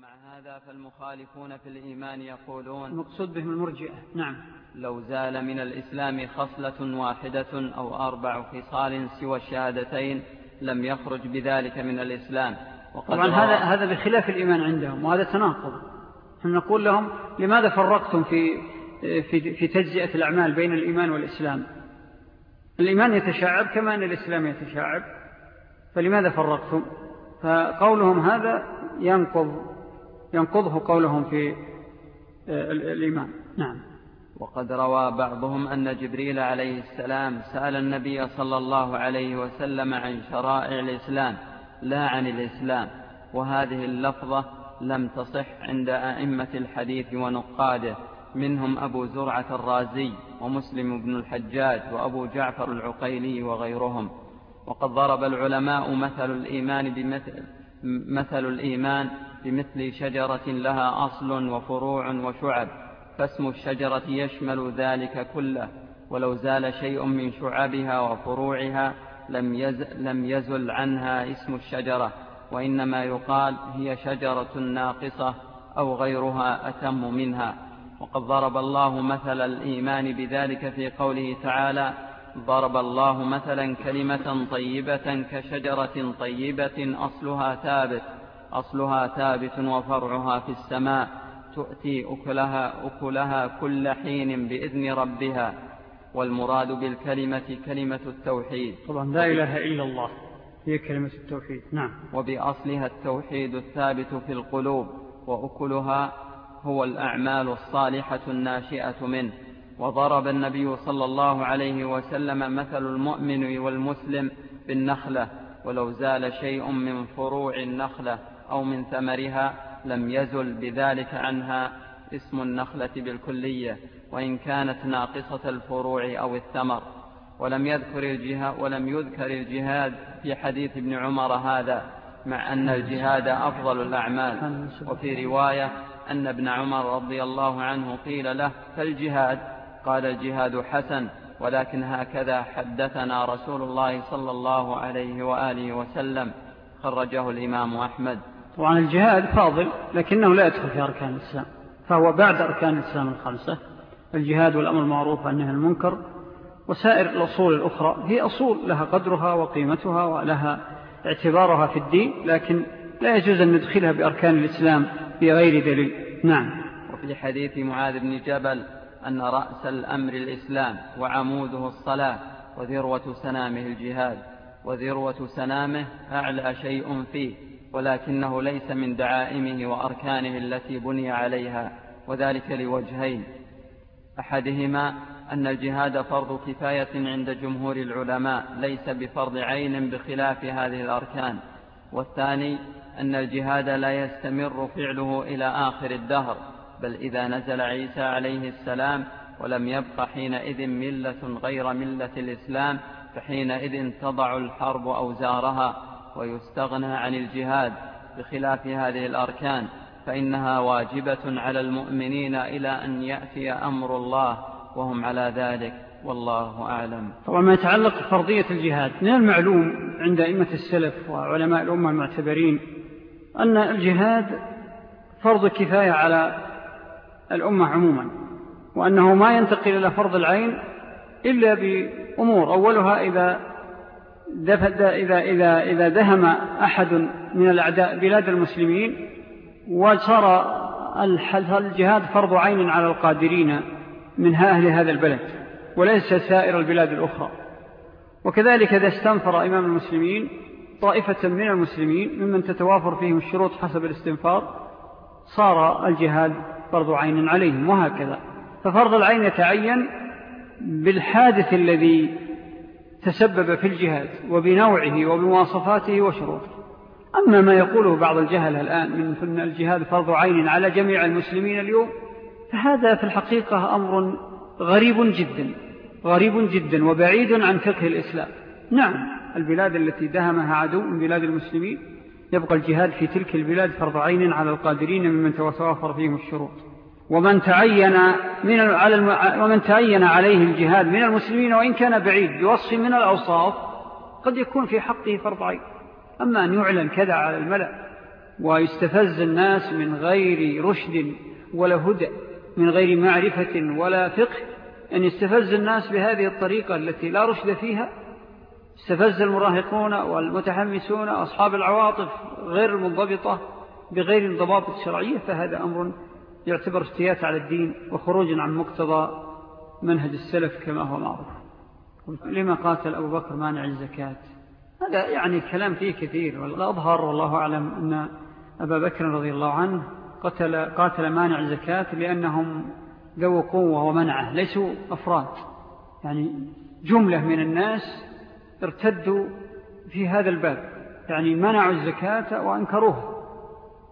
ومع هذا فالمخالفون في الإيمان يقولون المقصود بهم المرجئة. نعم. لو زال من الإسلام خصلة واحدة أو أربع خصال سوى الشهادتين لم يخرج بذلك من الإسلام. طبعا هذا هذا بخلاف الإيمان عندهم وهذا تناقض. نحن نقول لهم لماذا فرقتم في في في تجزئة الأعمال بين الإيمان والإسلام؟ الإيمان يتشعب كما أن الإسلام يتشعب فلماذا فرقتم؟ فقولهم هذا ينقض ينقضه قولهم في آه، الإيمان. نعم. وقد روى بعضهم أن جبريل عليه السلام سأل النبي صلى الله عليه وسلم عن شرائع الإسلام لا عن الإسلام وهذه اللفظة لم تصح عند أئمة الحديث ونقاده منهم أبو زرعة الرازي ومسلم بن الحجاج وأبو جعفر العقيلي وغيرهم. وقد ضرب العلماء مثل الإيمان بمثل مثل الإيمان بمثل شجرة لها أصل وفروع وشعب فاسم الشجرة يشمل ذلك كله ولو زال شيء من شعبها وفروعها لم يزل, لم يزل عنها اسم الشجرة وإنما يقال هي شجرة ناقصة أو غيرها أتم منها. وقد ضرب الله مثل الإيمان بذلك في قوله تعالى ضرب الله مثلا كلمة طيبة كشجرة طيبة أصلها ثابت أصلها ثابت وفرعها في السماء تؤتي أكلها, أكلها كل حين بإذن ربها والمراد بالكلمة كلمة التوحيد. طبعا لا إله إلا الله هي كلمة التوحيد. نعم. وبأصلها التوحيد الثابت في القلوب وأكلها هو الأعمال الصالحة الناشئة منه. وضرب النبي صلى الله عليه وسلم مثل المؤمن والمسلم بالنخلة ولو زال شيء من فروع النخلة. أو من ثمرها لم يزل بذلك عنها اسم النخلة بالكلية وإن كانت ناقصة الفروع أو الثمر. ولم يذكر الجهاد ولم يذكر الجهاد في حديث ابن عمر هذا مع أن الجهاد أفضل الأعمال. وفي رواية أن ابن عمر رضي الله عنه قيل له فالجهاد؟ قال الجهاد حسن ولكن هكذا حدثنا رسول الله صلى الله عليه وآله وسلم. خرجه الإمام أحمد. طبعا الجهاد فاضل لكنه لا يدخل في أركان الإسلام فهو بعد أركان الإسلام الخمسة الجهاد والأمر المعروف عنها المنكر وسائر الأصول الأخرى هي أصول لها قدرها وقيمتها ولها اعتبارها في الدين لكن لا يجوز أن ندخلها بأركان الإسلام بغير دليل. نعم. وفي حديث معاذ بن جبل أن رأس الأمر الإسلام وعموده الصلاة وذروة سنامه الجهاد وذروة سنامه أعلى شيء فيه. ولكنه ليس من دعائمه وأركانه التي بني عليها وذلك لوجهين. أحدهما أن الجهاد فرض كفاية عند جمهور العلماء ليس بفرض عين بخلاف هذه الأركان. والثاني أن الجهاد لا يستمر فعله إلى آخر الدهر بل إذا نزل عيسى عليه السلام ولم يبق حينئذ ملة غير ملة الإسلام فحينئذ تضع الحرب أوزارها ويستغنى عن الجهاد بخلاف هذه الأركان فإنها واجبة على المؤمنين إلى أن يأتي أمر الله وهم على ذلك والله أعلم. طبعا ما يتعلق بفرضية الجهاد من المعلوم عند أئمة السلف وعلماء الأمة المعتبرين أن الجهاد فرض كفاية على الأمة عموما وأنه ما ينتقل إلى فرض العين إلا بأمور أولها إذا إذا, إذا, إذا دهم أحد من الأعداء بلاد المسلمين وصار الجهاد فرض عين على القادرين من أهل هذا البلد وليس سائر البلاد الأخرى. وكذلك إذا استنفر إمام المسلمين طائفة من المسلمين ممن تتوافر فيهم الشروط حسب الاستنفار صار الجهاد فرض عين عليهم وهكذا. ففرض العين يتعين بالحادث الذي تسبب في الجهاد وبنوعه وبمواصفاته وشروطه. أما ما يقوله بعض الجهل الآن من أن الجهاد فرض عين على جميع المسلمين اليوم فهذا في الحقيقة أمر غريب جدا غريب جدا وبعيد عن فقه الإسلام. نعم البلاد التي دهمها عدو من بلاد المسلمين يبقى الجهاد في تلك البلاد فرض عين على القادرين ممن توافر فيهم الشروط. ومن تعين, من على. ومن تعين عليه الجهاد من المسلمين وإن كان بعيد بوصف من الأوصاف قد يكون في حقه فرض عين أما أن يعلن كذا على الملأ ويستفز الناس من غير رشد ولا هدى من غير معرفة ولا فقه أن يستفز الناس بهذه الطريقة التي لا رشد فيها استفز المراهقون والمتحمسون أصحاب العواطف غير المنضبطة بغير انضباط الشرعية فهذا أمر يعتبر افتيات على الدين وخروج عن مقتضى منهج السلف كما هو معروف. لما قاتل أبو بكر مانع الزكاة. هذا يعني كلام فيه كثير والأظهر والله أعلم أن أبا بكر رضي الله عنه قتل, قاتل مانع الزكاة لأنهم ذو قوة ومنعه ليسوا أفراد. يعني جملة من الناس ارتدوا في هذا الباب. يعني منعوا الزكاة وأنكروها.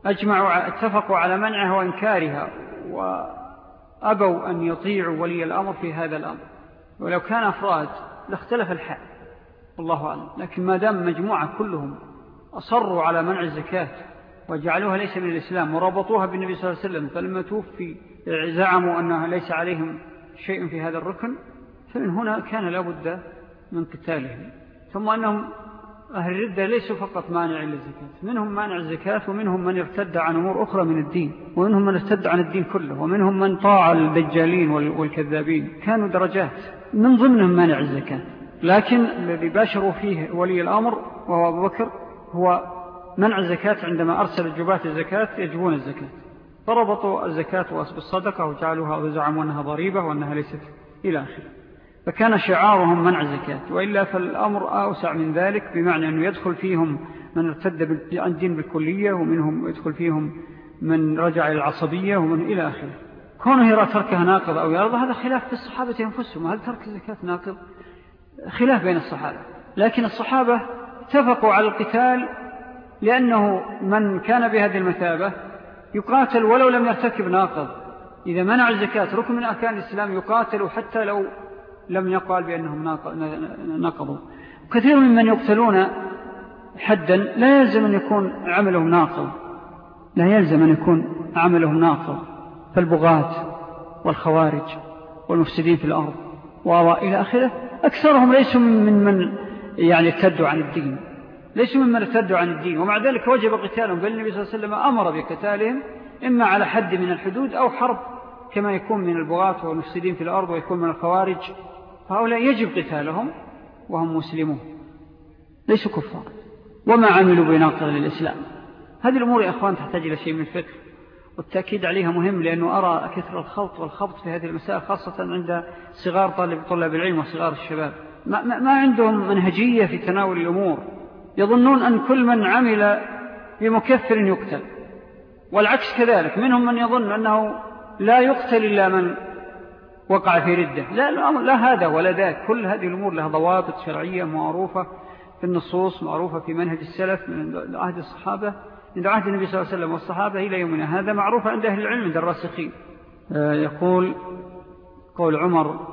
أجمعوا اتفقوا على منعها وإنكارها وأبوا أن يطيعوا ولي الأمر في هذا الأمر. ولو كان أفراد لاختلف الحال. والله أعلم. لكن ما دام مجموعة كلهم أصروا على منع الزكاة وجعلوها ليس من الإسلام وربطوها بالنبي صلى الله عليه وسلم فلما توفي زعموا أنها ليس عليهم شيء في هذا الركن فمن هنا كان لابد من قتالهم. ثم أنهم أهل الردة ليسوا فقط مانع للزكاة. منهم مانع الزكاة ومنهم من ارتد عن أمور أخرى من الدين. ومنهم من ارتد عن الدين كله. ومنهم من طاع الدجالين والكذابين. كانوا درجات. من ضمنهم مانع الزكاة. لكن الذي باشروا فيه ولي الأمر وهو أبو بكر هو منع الزكاة عندما أرسل الجبات الزكاة يجبون الزكاة. فربطوا الزكاة بالصدقة وجعلوها وزعموا أنها ضريبة وأنها ليست إلى آخر فكان شعارهم منع الزكاة وإلا فالأمر أوسع من ذلك بمعنى أنه يدخل فيهم من ارتد عن الدين بالكلية ومنهم يدخل فيهم من رجع إلى العصبية ومن إلى آخره. كونه يرى تركها ناقض أو يرضى هذا خلاف في الصحابة أنفسهم هل ترك الزكاة ناقض؟ خلاف بين الصحابة. لكن الصحابة اتفقوا على القتال لأنه من كان بهذه المثابة يقاتل ولو لم يرتكب ناقض. إذا منع الزكاة ركن من أركان الإسلام يقاتل حتى لو لم يقال بأنهم نقضوا. كثير ممن يقتلون حدا لا يلزم أن يكون عملهم ناقض. لا يلزم أن يكون عملهم ناقض. فالبغاة والخوارج والمفسدين في الأرض وإلى آخره أكثرهم ليسوا من من يعني ارتدوا عن الدين. ليسوا ممن ارتدوا عن الدين. ومع ذلك وجب قتالهم. بل النبي صلى الله عليه وسلم أمر بقتالهم إما على حد من الحدود أو حرب كما يكون من البغاة والمفسدين في الأرض ويكون من الخوارج فهؤلاء يجب قتالهم وهم مسلمون ليسوا كفار. وما عملوا بناقض للإسلام. هذه الأمور يا أخوان تحتاج إلى شيء من الفكر والتأكيد عليها مهم لأنه أرى كثر الخلط والخبط في هذه المسائل خاصة عند صغار طالب طلاب العلم وصغار الشباب. ما, ما عندهم منهجية في تناول الأمور. يظنون أن كل من عمل بمكفر يقتل. والعكس كذلك منهم من يظن أنه لا يقتل إلا من وقع في ردة. لا, لا هذا ولا ذاك. كل هذه الأمور لها ضوابط شرعية معروفة في النصوص معروفة في منهج السلف من عهد الصحابة عند عهد النبي صلى الله عليه وسلم والصحابة إلى يومنا. هذا معروف عند أهل العلم عند الراسخين. آه، يقول قول عمر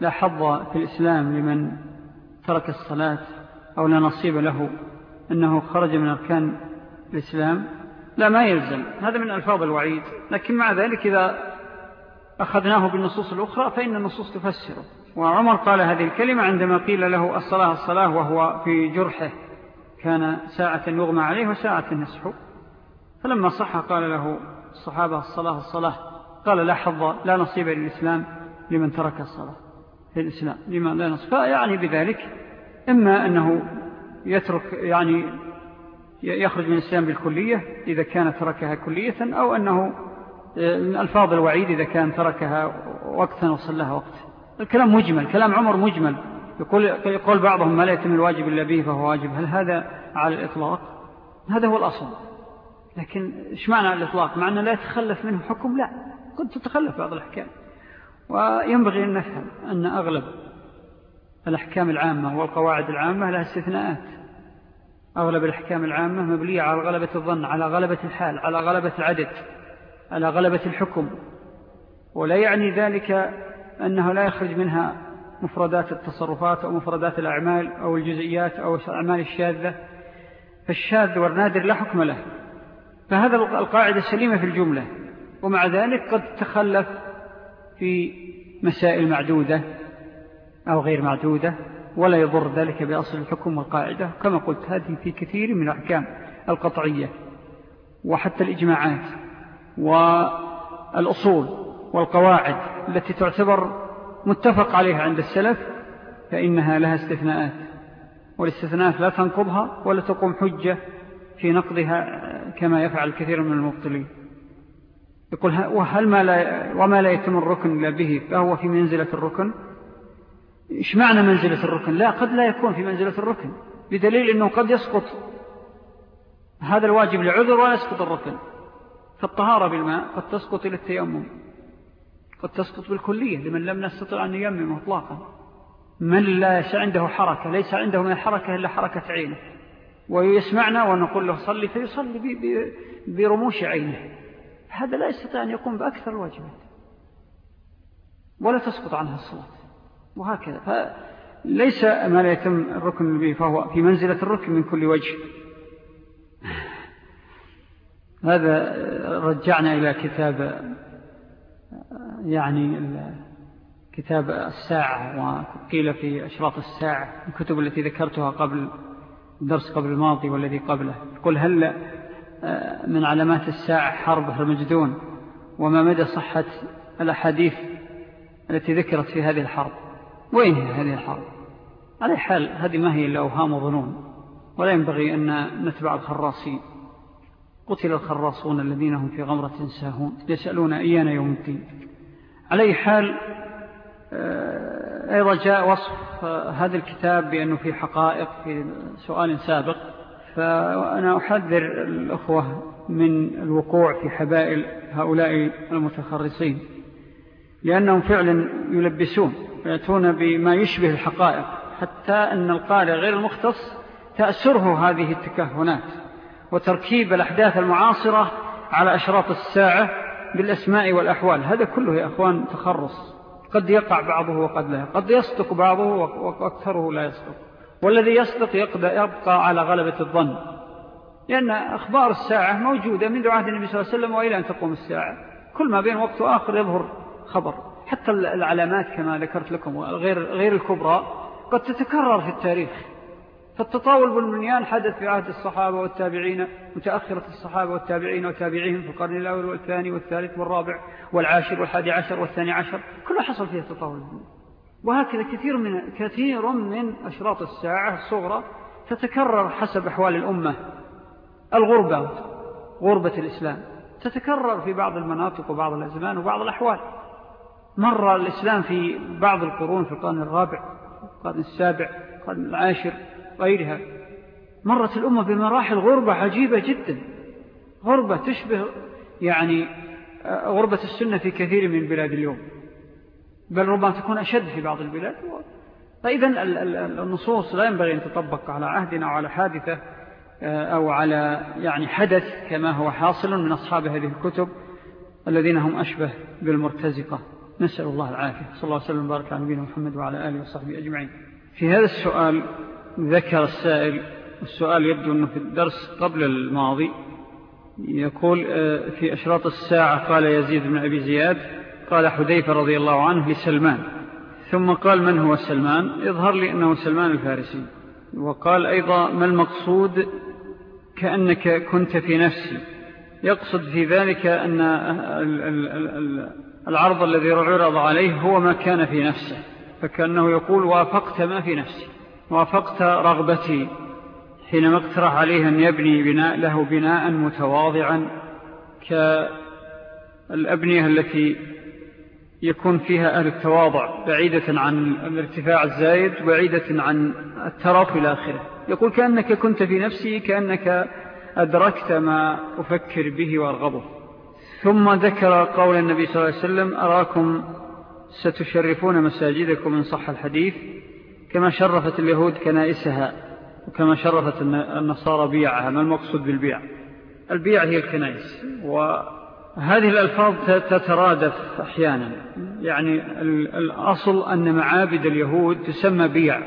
لا حظ في الإسلام لمن ترك الصلاة أو لا نصيب له أنه خرج من أركان الإسلام. لا ما يلزم. هذا من ألفاظ الوعيد. لكن مع ذلك إذا أخذناه بالنصوص الأخرى فإن النصوص تفسره. وعمر قال هذه الكلمة عندما قيل له الصلاة الصلاة وهو في جرحه كان ساعة يغمى عليه وساعة نسحه فلما صح قال له الصحابة الصلاة الصلاة. قال لا حظ لا نصيب للإسلام لمن ترك الصلاة في الإسلام لما لا نصيب. فيعني بذلك إما أنه يترك يعني يخرج من الإسلام بالكلية إذا كان تركها كلية أو أنه من ألفاظ الوعيد إذا كان تركها وقتا وصلها وقت. الكلام مجمل كلام عمر مجمل. يقول, يقول بعضهم ما لا يتم الواجب إلا به فهو واجب. هل هذا على الإطلاق؟ هذا هو الأصل. لكن إيش معنى الإطلاق؟ معنى لا يتخلف منه حكم؟ لا. قد تتخلف بعض الأحكام. وينبغي أن نفهم أن أغلب الأحكام العامة والقواعد العامة لها استثناءات. أغلب الأحكام العامة مبلية على غلبة الظن على غلبة الحال على غلبة العدد. على غلبة الحكم ولا يعني ذلك أنه لا يخرج منها مفردات التصرفات أو مفردات الأعمال أو الجزئيات أو الأعمال الشاذة فالشاذ والنادر لا حكم له. فهذا القاعدة سليمة في الجملة ومع ذلك قد تخلف في مسائل معدودة أو غير معدودة ولا يضر ذلك بأصل الحكم والقاعدة. كما قلت هذه في كثير من الأحكام القطعية وحتى الإجماعات. والأصول والقواعد التي تعتبر متفق عليها عند السلف فإنها لها استثناءات والاستثناءات لا تنقضها ولا تقوم حجة في نقضها كما يفعل الكثير من المبطلين. يقول وهل ما لا وما لا يتم الركن إلا به فهو في منزلة الركن؟ إيش معنى منزلة الركن؟ لا قد لا يكون في منزلة الركن بدليل أنه قد يسقط. هذا الواجب لعذر ولا يسقط الركن. فالطهارة بالماء قد تسقط إلى التيمم قد تسقط بالكلية لمن لم نستطع أن ييمم مطلقا من لا عنده حركة ليس عنده من الحركة إلا حركة عينه. ويسمعنا ونقول له صلي فيصلي برموش عينه. هذا لا يستطيع أن يقوم بأكثر الواجبات. ولا تسقط عنها الصلاة. وهكذا. فليس ما لا يتم الركن به فهو في منزلة الركن من كل وجه. هذا رجعنا إلى كتاب يعني كتاب الساعة وقيل في أشراط الساعة الكتب التي ذكرتها قبل الدرس قبل الماضي والذي قبله. يقول هل آه، من علامات الساعة حرب هرمجدون؟ وما مدى صحة الأحاديث التي ذكرت في هذه الحرب؟ وين هي هذه الحرب؟ على حال هذه ما هي إلا أوهام وظنون ولا ينبغي أن نتبع الخراصين. قتل الخراصون الذين هم في غمرة ساهون يسألون أيان يوم الدين. على أي حال آه، أيضا جاء وصف آه، هذا الكتاب بأنه في حقائق في سؤال سابق. فأنا أحذر الأخوة من الوقوع في حبائل هؤلاء المتخرصين لأنهم فعلا يلبسون ويأتون بما يشبه الحقائق حتى أن القارئ غير المختص تأسره هذه التكهنات. وتركيب الأحداث المعاصرة على أشراط الساعة بالأسماء والأحوال. هذا كله يا أخوان تخرص. قد يقع بعضه وقد لا قد يصدق بعضه وأكثره لا يصدق. والذي يصدق يبقى على غلبة الظن. لأن أخبار الساعة موجودة منذ عهد النبي صلى الله عليه وسلم وإلى أن تقوم الساعة. كل ما بين وقت وآخر يظهر خبر. حتى العلامات كما ذكرت لكم غير, غير الكبرى قد تتكرر في التاريخ. فالتطاول بالبنيان حدث في عهد الصحابة والتابعين متأخرة الصحابة والتابعين وتابعيهم في القرن الأول والثاني والثالث والرابع والعاشر والحادي عشر والثاني عشر كله حصل فيه التطاول وهكذا كثير من, كثير من أشراط الساعة الصغرى تتكرر حسب أحوال الأمة. الغربة غربة الإسلام تتكرر في بعض المناطق وبعض الأزمان وبعض الأحوال. مر الإسلام في بعض القرون في القرن الرابع القرن السابع القرن العاشر غيرها. مرت الأمة بمراحل غربة عجيبة جدا. غربة تشبه يعني آه، غربة السنة في كثير من البلاد اليوم. بل ربما تكون أشد في بعض البلاد. فإذا النصوص لا ينبغي أن تطبق على عهدنا وعلى حادثة آه، أو على يعني حدث كما هو حاصل من أصحاب هذه الكتب الذين هم أشبه بالمرتزقة. نسأل الله العافية. صلى الله عليه وسلم. بارك على نبينا محمد وعلى آله وصحبه أجمعين. في هذا السؤال ذكر السائل السؤال يبدو أنه في الدرس قبل الماضي. يقول آه، في أشراط الساعة قال يزيد بن أبي زياد قال حذيفة رضي الله عنه لسلمان. ثم قال من هو سلمان؟ يظهر لي أنه سلمان الفارسي. وقال أيضا ما المقصود؟ كأنك كنت في نفسي. يقصد في ذلك أن العرض الذي عرض عليه هو ما كان في نفسه. فكأنه يقول وافقت ما في نفسي. وافقت رغبتي حينما اقترح عليه أن يبني بناء له بناء متواضعا كالأبنية التي يكون فيها أهل التواضع بعيدة عن الارتفاع الزايد بعيدة عن الترف إلى آخره. يقول كأنك كنت في نفسي كأنك أدركت ما أفكر به وأرغبه. ثم ذكر قول النبي صلى الله عليه وسلم أراكم ستشرفون مساجدكم من صح الحديث. كما شرفت اليهود كنائسها وكما شرفت النصارى بيعها ما المقصود بالبيع؟ البيع هي الكنائس وهذه الألفاظ تترادف أحيانا. يعني الأصل أن معابد اليهود تسمى بيع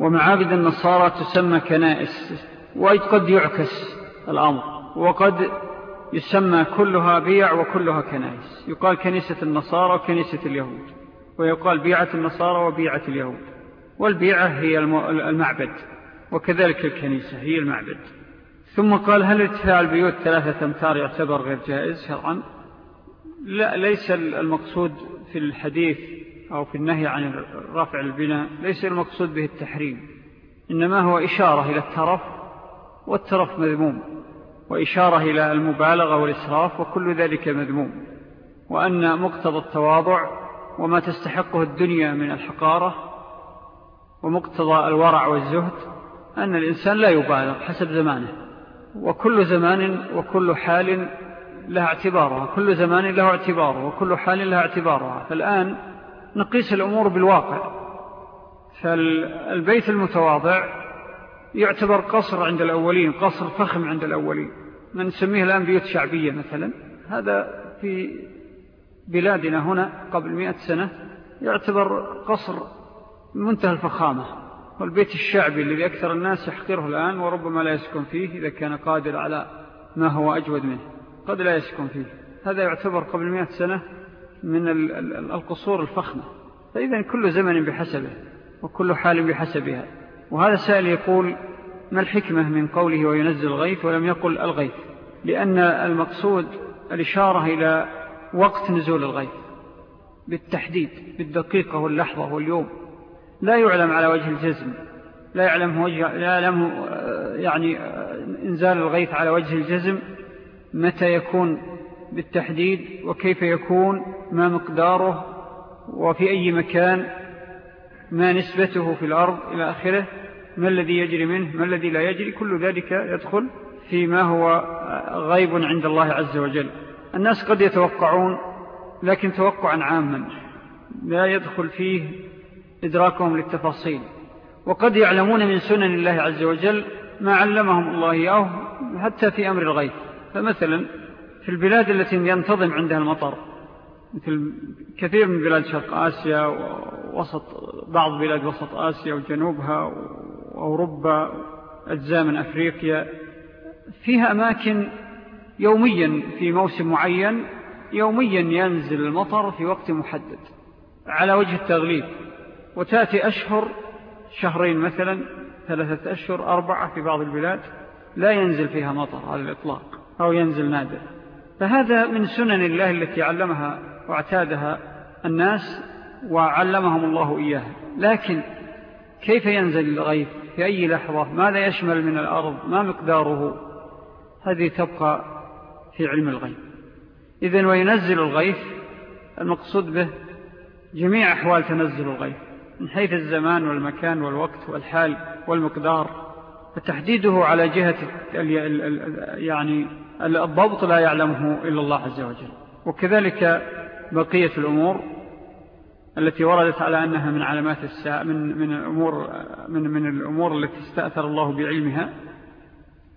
ومعابد النصارى تسمى كنائس وقد يعكس الأمر وقد يسمى كلها بيع وكلها كنائس. يقال كنيسة النصارى وكنيسة اليهود ويقال بيعة النصارى وبيعة اليهود. والبيعة هي المعبد وكذلك الكنيسة هي المعبد. ثم قال هل ارتفاع البيوت ثلاثة أمتار يعتبر غير جائز شرعا؟ لا ليس المقصود في الحديث أو في النهي عن رفع البناء ليس المقصود به التحريم. إنما هو إشارة إلى الترف والترف مذموم وإشارة إلى المبالغة والإسراف وكل ذلك مذموم. وأن مقتضى التواضع وما تستحقه الدنيا من الحقارة ومقتضى الورع والزهد أن الإنسان لا يبالغ حسب زمانه. وكل زمان وكل حال لها اعتبارها. كل زمان له اعتباره وكل حال لها اعتبارها. فالآن نقيس الأمور بالواقع. فالبيت المتواضع يعتبر قصر عند الأولين قصر فخم عند الأولين. من نسميه الآن بيوت شعبية مثلا. هذا في بلادنا هنا قبل مئة سنة يعتبر قصر منتهى الفخامة. والبيت الشعبي الذي أكثر الناس يحقره الآن وربما لا يسكن فيه إذا كان قادر على ما هو أجود منه. قد لا يسكن فيه. هذا يعتبر قبل مئة سنة من القصور الفخمة. فإذا كل زمن بحسبه وكل حال بحسبها. وهذا سائل يقول ما الحكمة من قوله وينزل الغيث ولم يقل الغيث؟ لأن المقصود الإشارة إلى وقت نزول الغيث. بالتحديد بالدقيقة واللحظة واليوم. لا يعلم على وجه الجزم لا يعلم, وجه لا يعلم يعني إنزال الغيث على وجه الجزم متى يكون بالتحديد وكيف يكون ما مقداره وفي أي مكان ما نسبته في الأرض إلى آخره ما الذي يجري منه ما الذي لا يجري كل ذلك يدخل فيما هو غيب عند الله عز وجل. الناس قد يتوقعون لكن توقعا عاما لا يدخل فيه إدراكهم للتفاصيل. وقد يعلمون من سنن الله عز وجل ما علمهم الله إياه حتى في أمر الغيث فمثلا في البلاد التي ينتظم عندها المطر مثل كثير من بلاد شرق آسيا ووسط بعض بلاد وسط آسيا وجنوبها وأوروبا أجزاء من أفريقيا فيها أماكن يوميا في موسم معين يوميا ينزل المطر في وقت محدد على وجه التغليب. وتأتي أشهر شهرين مثلا ثلاثة أشهر أربعة في بعض البلاد لا ينزل فيها مطر على الإطلاق أو ينزل نادر. فهذا من سنن الله التي علمها واعتادها الناس وعلمهم الله إياها لكن كيف ينزل الغيث؟ في أي لحظة؟ ماذا يشمل من الأرض؟ ما مقداره؟ هذه تبقى في علم الغيب إذن وينزل الغيث المقصود به جميع أحوال تنزل الغيث. من حيث الزمان والمكان والوقت والحال والمقدار فتحديده على جهة يعني الضبط لا يعلمه إلا الله عز وجل. وكذلك بقية الأمور التي وردت على أنها من علامات الساعة من, من, الأمور من, من الأمور التي استأثر الله بعلمها.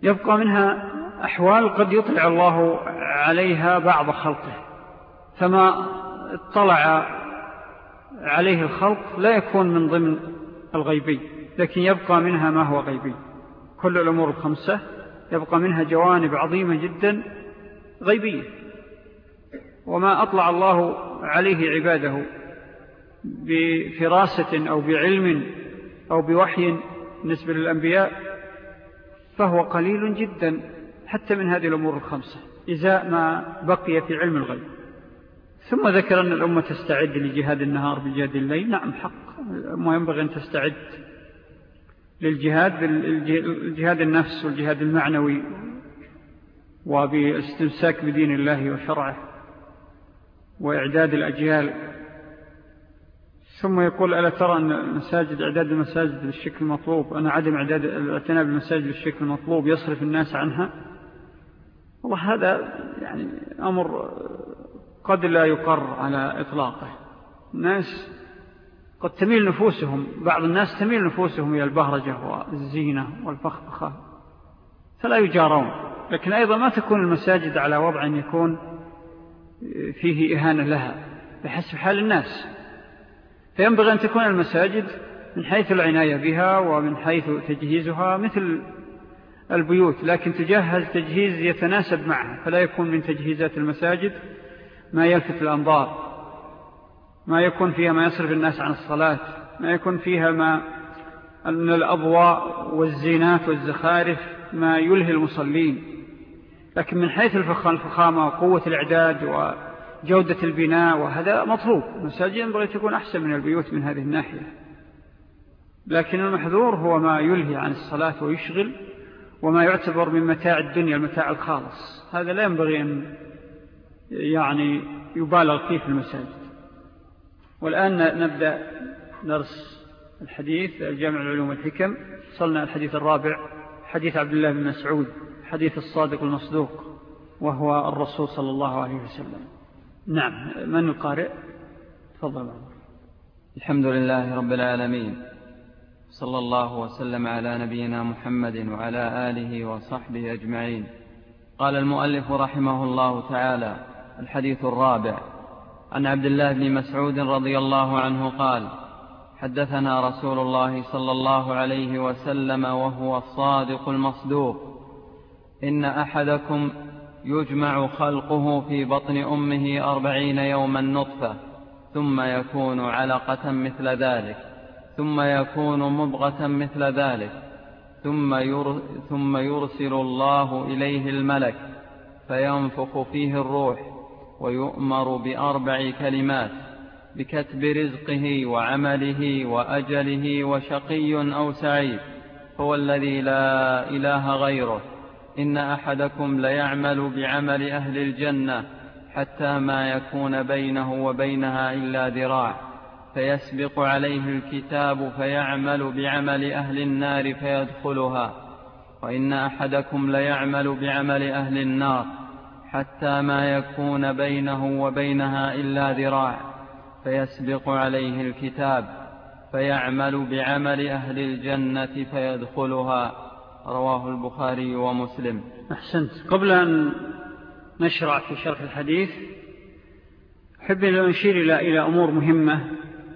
يبقى منها أحوال قد يطلع الله عليها بعض خلقه فما اطلع عليه الخلق لا يكون من ضمن الغيبي لكن يبقى منها ما هو غيبي. كل الأمور الخمسة يبقى منها جوانب عظيمة جدا غيبية. وما أطلع الله عليه عباده بفراسة أو بعلم أو بوحي نسبة للأنبياء فهو قليل جدا حتى من هذه الأمور الخمسة إذا ما بقي في علم الغيب. ثم ذكر أن الأمة تستعد لجهاد النهار بجهاد الليل. نعم حق. ما ينبغي أن تستعد للجهاد بالجهاد النفس والجهاد المعنوي وباستمساك بدين الله وشرعه وإعداد الأجيال. ثم يقول ألا ترى أن المساجد إعداد المساجد بالشكل المطلوب؟ أنا عدم إعداد الاعتناء بالمساجد بالشكل المطلوب يصرف الناس عنها؟ والله هذا يعني أمر قد لا يقر على إطلاقه. الناس قد تميل نفوسهم بعض الناس تميل نفوسهم إلى البهرجة والزينة والفخفخة فلا يجارون. لكن أيضا ما تكون المساجد على وضع أن يكون فيه إهانة لها بحسب حال الناس. فينبغي أن تكون المساجد من حيث العناية بها ومن حيث تجهيزها مثل البيوت لكن تجهز تجهيز يتناسب معها فلا يكون من تجهيزات المساجد ما يلفت الأنظار ما يكون فيها ما يصرف الناس عن الصلاة ما يكون فيها ما من الأضواء والزينات والزخارف ما يلهي المصلين. لكن من حيث الفخامة وقوة الإعداد وجودة البناء وهذا مطلوب. مساجد ينبغي تكون أحسن من البيوت من هذه الناحية. لكن المحذور هو ما يلهي عن الصلاة ويشغل وما يعتبر من متاع الدنيا المتاع الخالص. هذا لا ينبغي أن يعني يبالغ فيه في المساجد. والآن نبدأ درس الحديث الجامع العلوم الحكم صلنا الحديث الرابع حديث عبد الله بن مسعود حديث الصادق المصدوق وهو الرسول صلى الله عليه وسلم. نعم من القارئ؟ تفضل. الحمد لله رب العالمين. صلى الله وسلم على نبينا محمد وعلى آله وصحبه أجمعين. قال المؤلف رحمه الله تعالى الحديث الرابع. عن عبد الله بن مسعود رضي الله عنه قال حدثنا رسول الله صلى الله عليه وسلم وهو الصادق المصدوق. إن أحدكم يجمع خلقه في بطن أمه أربعين يوما نطفة ثم يكون علقة مثل ذلك ثم يكون مبغة مثل ذلك ثم, ثم يرسل الله إليه الملك فينفخ فيه الروح. ويؤمر بأربع كلمات بكتب رزقه وعمله وأجله وشقي أو سعيد هو الذي لا إله غيره. إن أحدكم ليعمل بعمل أهل الجنة حتى ما يكون بينه وبينها إلا ذراع فيسبق عليه الكتاب فيعمل بعمل أهل النار فيدخلها. وإن أحدكم ليعمل بعمل أهل النار حتى ما يكون بينه وبينها إلا ذراع فيسبق عليه الكتاب فيعمل بعمل أهل الجنة فيدخلها. رواه البخاري ومسلم. أحسنت. قبل أن نشرع في شرح الحديث أحب أن نشير إلى أمور مهمة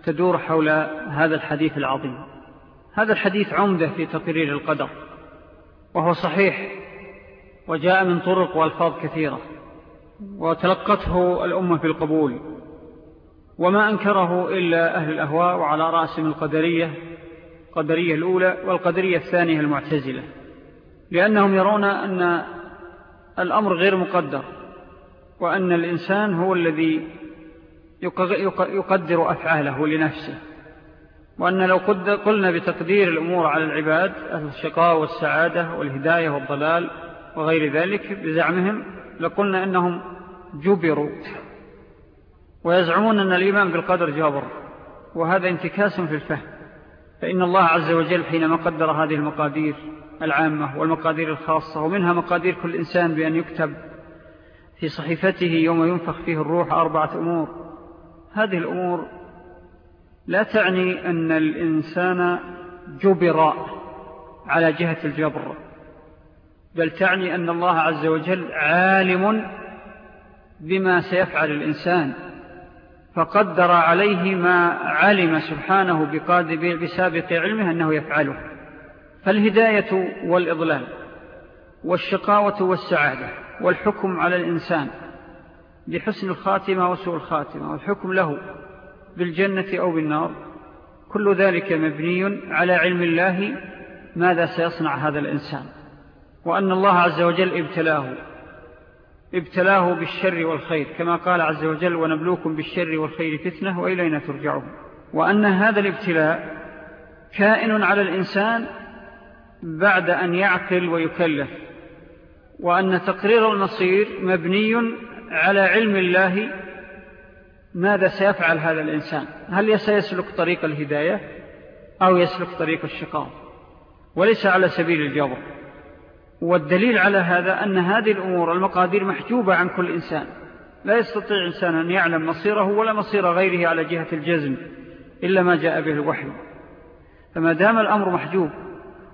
تدور حول هذا الحديث العظيم. هذا الحديث عمدة في تقرير القدر وهو صحيح وجاء من طرق وألفاظ كثيرة. وتلقته الأمة في القبول. وما أنكره إلا أهل الأهواء وعلى رأسهم القدرية القدرية الأولى والقدرية الثانية المعتزلة. لأنهم يرون أن الأمر غير مقدر وأن الإنسان هو الذي يقدر أفعاله لنفسه. وأن لو قلنا بتقدير الأمور على العباد أهل الشقاء والسعادة والهداية والضلال وغير ذلك بزعمهم لقلنا أنهم جبروا ويزعمون أن الإيمان بالقدر جابر وهذا انتكاس في الفهم فإن الله عز وجل حينما قدر هذه المقادير العامة والمقادير الخاصة ومنها مقادير كل إنسان بأن يكتب في صحيفته يوم ينفخ فيه الروح أربعة أمور هذه الأمور لا تعني أن الإنسان جبر على جهة الجبر بل تعني أن الله عز وجل عالم بما سيفعل الإنسان فقدر عليه ما علم سبحانه بسابق علمه أنه يفعله. فالهداية والإضلال والشقاوة والسعادة والحكم على الإنسان بحسن الخاتمة وسوء الخاتمة والحكم له بالجنة أو بالنار كل ذلك مبني على علم الله ماذا سيصنع هذا الإنسان. وأن الله عز وجل ابتلاه ابتلاه بالشر والخير كما قال عز وجل ونبلوكم بالشر والخير فتنة وإلينا ترجعون. وأن هذا الابتلاء كائن على الإنسان بعد أن يعقل ويكلف وأن تقرير المصير مبني على علم الله ماذا سيفعل هذا الإنسان؟ هل سيسلك طريق الهداية أو يسلك طريق الشقاء؟ وليس على سبيل الجبر والدليل على هذا أن هذه الأمور المقادير محجوبة عن كل إنسان. لا يستطيع إنسان أن يعلم مصيره ولا مصير غيره على جهة الجزم إلا ما جاء به الوحي. فما دام الأمر محجوب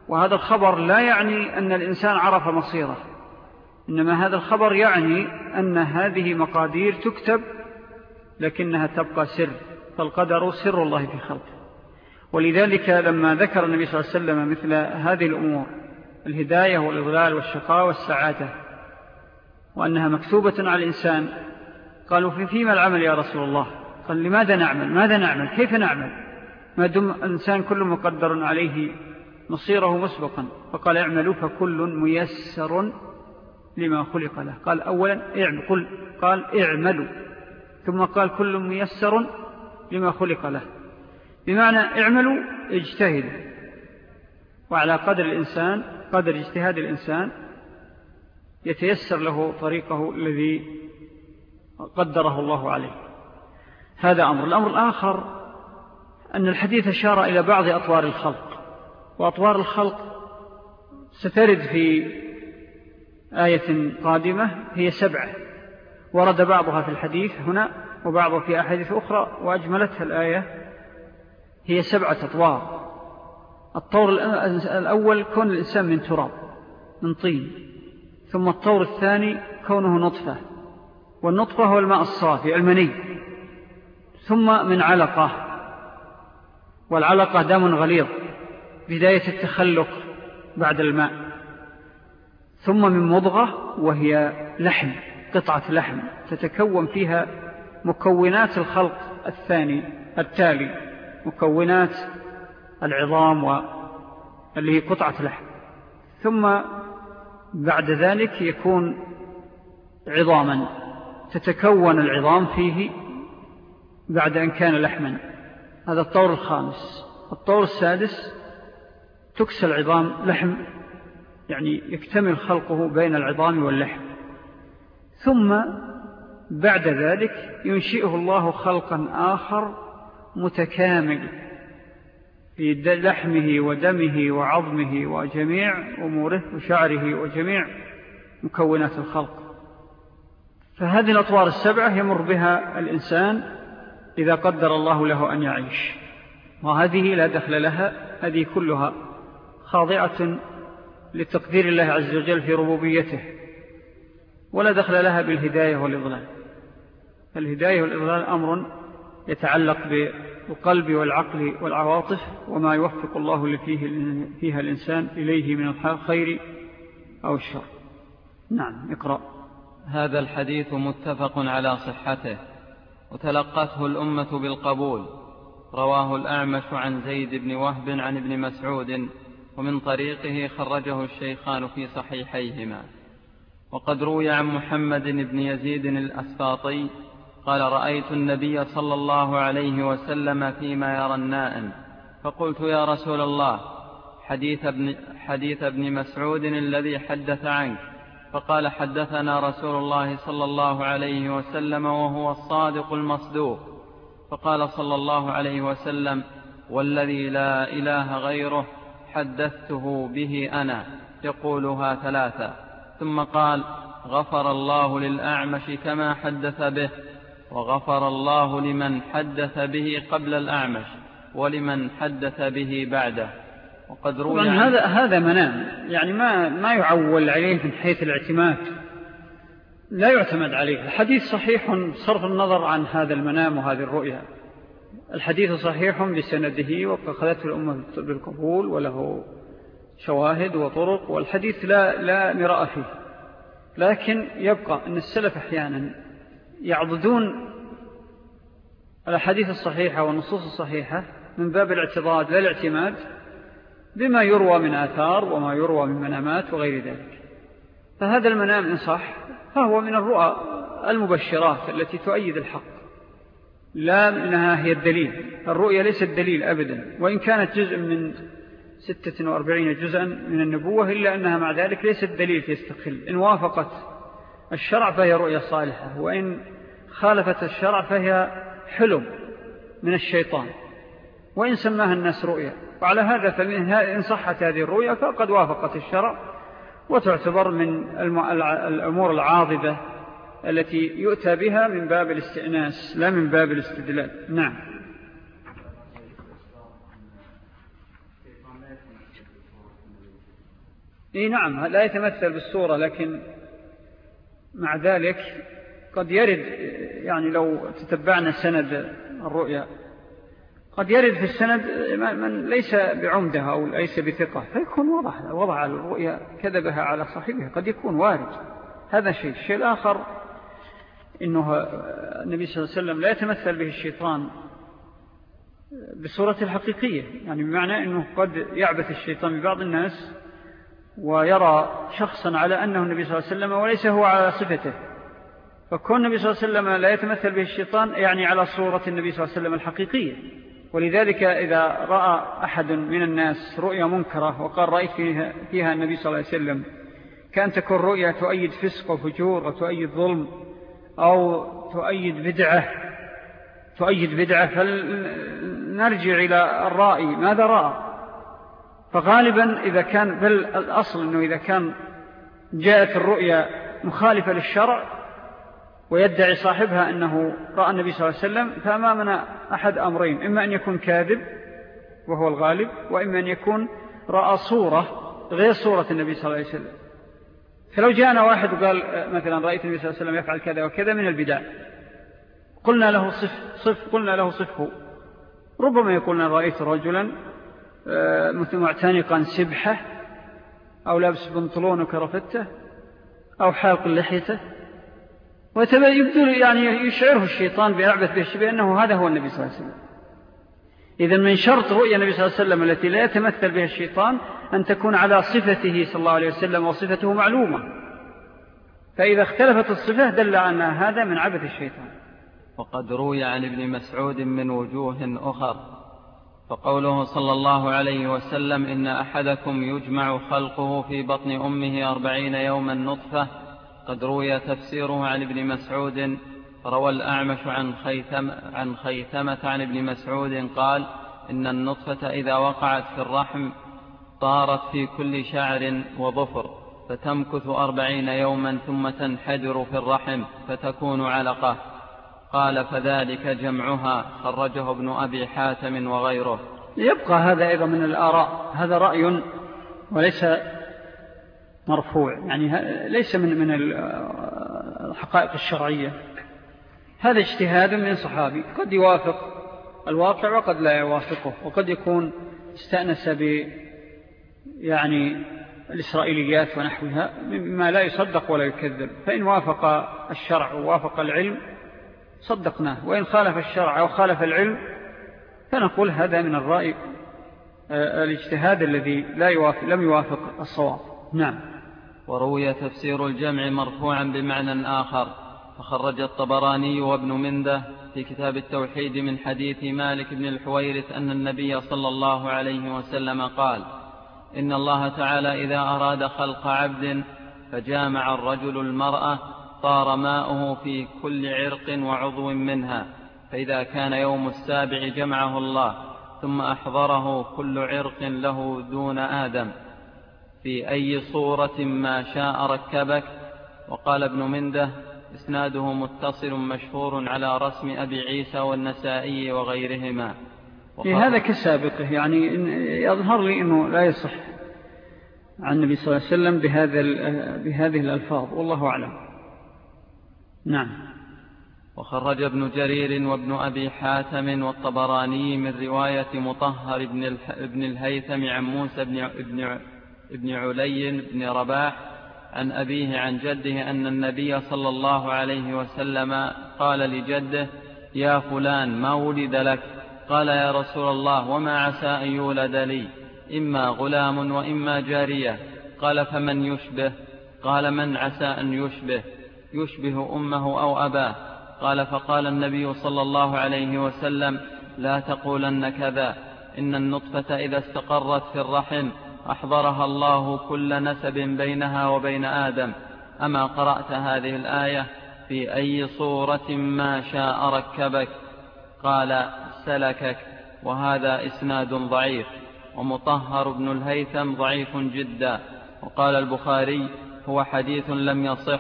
وهذا الخبر لا يعني أن الإنسان عرف مصيره. إنما هذا الخبر يعني أن هذه مقادير تكتب لكنها تبقى سر فالقدر سر الله في خلقه. ولذلك لما ذكر النبي صلى الله عليه وسلم مثل هذه الأمور الهداية والإضلال والشقاء والسعادة وأنها مكتوبة على الإنسان. قالوا في فيما العمل يا رسول الله؟ قال لماذا نعمل؟ ماذا نعمل؟ كيف نعمل؟ ما دم الإنسان كل مقدر عليه مصيره مسبقا. فقال اعملوا فكل ميسر لما خلق له. قال أولا اعمل قل قال اعملوا. ثم قال كل ميسر لما خلق له. بمعنى اعملوا اجتهدوا. وعلى قدر الإنسان قدر اجتهاد الإنسان يتيسر له طريقه الذي قدره الله عليه. هذا أمر. الأمر الآخر أن الحديث أشار إلى بعض أطوار الخلق وأطوار الخلق سترد في آية قادمة هي سبعة. ورد بعضها في الحديث هنا وبعضها في أحاديث أخرى وأجملتها الآية هي سبعة أطوار. الطور الأول كون الإنسان من تراب من طين ثم الطور الثاني كونه نطفة والنطفة هو الماء الصافي المني ثم من علقة والعلقة دم غليظ بداية التخلق بعد الماء ثم من مضغة وهي لحم قطعة لحم تتكون فيها مكونات الخلق الثاني التالي مكونات العظام واللي هي قطعة لحم. ثم بعد ذلك يكون عظاما. تتكون العظام فيه بعد أن كان لحما. هذا الطور الخامس. الطور السادس تكسى العظام لحم يعني يكتمل خلقه بين العظام واللحم. ثم بعد ذلك ينشئه الله خلقا آخر متكامل. في لحمه ودمه وعظمه وجميع أموره وشعره وجميع مكونات الخلق. فهذه الأطوار السبعة يمر بها الإنسان إذا قدر الله له أن يعيش. وهذه لا دخل لها هذه كلها خاضعة لتقدير الله عز وجل في ربوبيته. ولا دخل لها بالهداية والإضلال. الهداية والإضلال أمر يتعلق بالقلب والعقل والعواطف وما يوفق الله لفيه فيها الإنسان إليه من الخير أو الشر. نعم اقرأ. هذا الحديث متفق على صحته. وتلقته الأمة بالقبول. رواه الأعمش عن زيد بن وهب عن ابن مسعود ومن طريقه خرجه الشيخان في صحيحيهما. وقد روي عن محمد بن يزيد الأسفاطي قال رأيت النبي صلى الله عليه وسلم فيما يرى النائم فقلت يا رسول الله حديث ابن, حديث ابن مسعود الذي حدث عنك. فقال حدثنا رسول الله صلى الله عليه وسلم وهو الصادق المصدوق. فقال صلى الله عليه وسلم والذي لا إله غيره حدثته به أنا. يقولها ثلاثة. ثم قال غفر الله للأعمش كما حدث به. وغفر الله لمن حدث به قبل الأعمش ولمن حدث به بعده. وقد روي هذا هذا منام. يعني ما ما يعول عليه من حيث الاعتماد. لا يعتمد عليه. الحديث صحيح صرف النظر عن هذا المنام وهذه الرؤيا. الحديث صحيح بسنده وقد الأمة بالقبول وله شواهد وطرق والحديث لا, لا مراء فيه. لكن يبقى أن السلف أحيانا يعضدون الحديث الصحيحة والنصوص الصحيحة من باب الاعتضاد لا الاعتماد بما يروى من آثار وما يروى من منامات وغير ذلك. فهذا المنام إن صح فهو من الرؤى المبشرات التي تؤيد الحق. لا أنها هي الدليل. الرؤية ليست دليل أبدا. وإن كانت جزء من ستة وأربعين جزءا من النبوة إلا أنها مع ذلك ليست دليل يستقل. إن وافقت الشرع فهي رؤية صالحة وإن خالفت الشرع فهي حلم من الشيطان. وإن سماها الناس رؤية. وعلى هذا فإن صحت هذه الرؤية فقد وافقت الشرع وتعتبر من الأمور العاضبة التي يؤتى بها من باب الاستئناس لا من باب الاستدلال. نعم. إيه نعم لا يتمثل بالصورة لكن مع ذلك قد يرد يعني لو تتبعنا سند الرؤيا قد يرد في السند من ليس بعمدها أو ليس بثقة فيكون وضع, وضع الرؤيا كذبها على صاحبها قد يكون وارد. هذا شيء. الشيء الآخر إنه النبي صلى الله عليه وسلم لا يتمثل به الشيطان بصورة الحقيقية يعني بمعنى أنه قد يعبث الشيطان ببعض الناس ويرى شخصا على أنه النبي صلى الله عليه وسلم وليس هو على صفته. فكون النبي صلى الله عليه وسلم لا يتمثل به الشيطان يعني على صورة النبي صلى الله عليه وسلم الحقيقية. ولذلك إذا رأى أحد من الناس رؤيا منكرة وقال رأيت فيها, النبي صلى الله عليه وسلم كان تكون رؤيا تؤيد فسق وفجور وتؤيد ظلم أو تؤيد بدعة تؤيد بدعة. فلنرجع إلى الرأي. ماذا رأى؟ فغالبا إذا كان بل الأصل أنه إذا كان جاءت الرؤيا مخالفة للشرع ويدعي صاحبها أنه رأى النبي صلى الله عليه وسلم فأمامنا أحد أمرين إما أن يكون كاذب وهو الغالب وإما أن يكون رأى صورة غير صورة النبي صلى الله عليه وسلم. فلو جاءنا واحد وقال مثلا رأيت النبي صلى الله عليه وسلم يفعل كذا وكذا من البدع قلنا له صف, صف قلنا له صفه. ربما يقولنا رأيت رجلا معتنقا سبحة أو لابس بنطلون وكرفته أو حالق لحيته. ويبدو يعني يشعره الشيطان بأعبث به بأنه هذا هو النبي صلى الله عليه وسلم. إذا من شرط رؤية النبي صلى الله عليه وسلم التي لا يتمثل بها الشيطان أن تكون على صفته صلى الله عليه وسلم وصفته معلومة. فإذا اختلفت الصفة دل أن هذا من عبث الشيطان. وقد روي عن ابن مسعود من وجوه أخر فقوله صلى الله عليه وسلم إن أحدكم يجمع خلقه في بطن أمه أربعين يوما نطفة قد روي تفسيره عن ابن مسعود روى الأعمش عن, خيثم عن خيثمة عن ابن مسعود قال إن النطفة إذا وقعت في الرحم طارت في كل شعر وظفر فتمكث أربعين يوما ثم تنحدر في الرحم فتكون علقة. قال فذلك جمعها خرجه ابن أبي حاتم وغيره. يبقى هذا أيضا من الآراء. هذا رأي وليس مرفوع يعني ليس من من الحقائق الشرعية. هذا اجتهاد من صحابي قد يوافق الواقع وقد لا يوافقه وقد يكون استأنس ب يعني الإسرائيليات ونحوها مما لا يصدق ولا يكذب. فإن وافق الشرع ووافق العلم صدقناه وإن خالف الشرع أو خالف العلم فنقول هذا من الرأي آه، الاجتهاد الذي لا يوافق لم يوافق الصواب. نعم. وروي تفسير الجمع مرفوعا بمعنى آخر فخرج الطبراني وابن منده في كتاب التوحيد من حديث مالك بن الحويرث أن النبي صلى الله عليه وسلم قال إن الله تعالى إذا أراد خلق عبد فجامع الرجل المرأة طار ماؤه في كل عرق وعضو منها فإذا كان يوم السابع جمعه الله ثم أحضره كل عرق له دون آدم. في أي صورة ما شاء ركبك؟ وقال ابن منده إسناده متصل مشهور على رسم أبي عيسى والنسائي وغيرهما. في هذا كسابقه يعني يظهر لي أنه لا يصح عن النبي صلى الله عليه وسلم بهذا بهذه الألفاظ والله أعلم. نعم. وخرج ابن جرير وابن أبي حاتم والطبراني من رواية مطهر ابن الهيثم عن موسى بن, بن علي بن رباح عن أبيه عن جده أن النبي صلى الله عليه وسلم قال لجده يا فلان ما ولد لك؟ قال يا رسول الله وما عسى أن يولد لي إما غلام وإما جارية. قال فمن يشبه؟ قال من عسى أن يشبه؟ يشبه أمه أو أباه. قال فقال النبي صلى الله عليه وسلم لا تقولن كذا. إن النطفة إذا استقرت في الرحم أحضرها الله كل نسب بينها وبين آدم. أما قرأت هذه الآية في أي صورة ما شاء ركبك؟ قال سلكك. وهذا إسناد ضعيف. ومطهر بن الهيثم ضعيف جدا. وقال البخاري هو حديث لم يصح.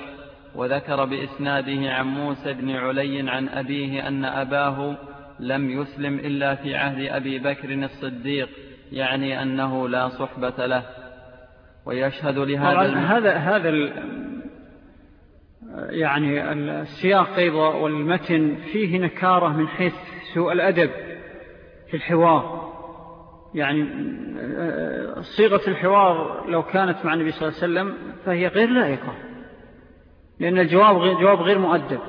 وذكر بإسناده عن موسى بن علي عن أبيه أن أباه لم يسلم إلا في عهد أبي بكر الصديق يعني أنه لا صحبة له. ويشهد لهذا هذا هذا يعني السياق أيضا والمتن فيه نكارة من حيث سوء الأدب في الحوار. يعني صيغة الحوار لو كانت مع النبي صلى الله عليه وسلم فهي غير لائقة. لأن الجواب جواب غير مؤدب.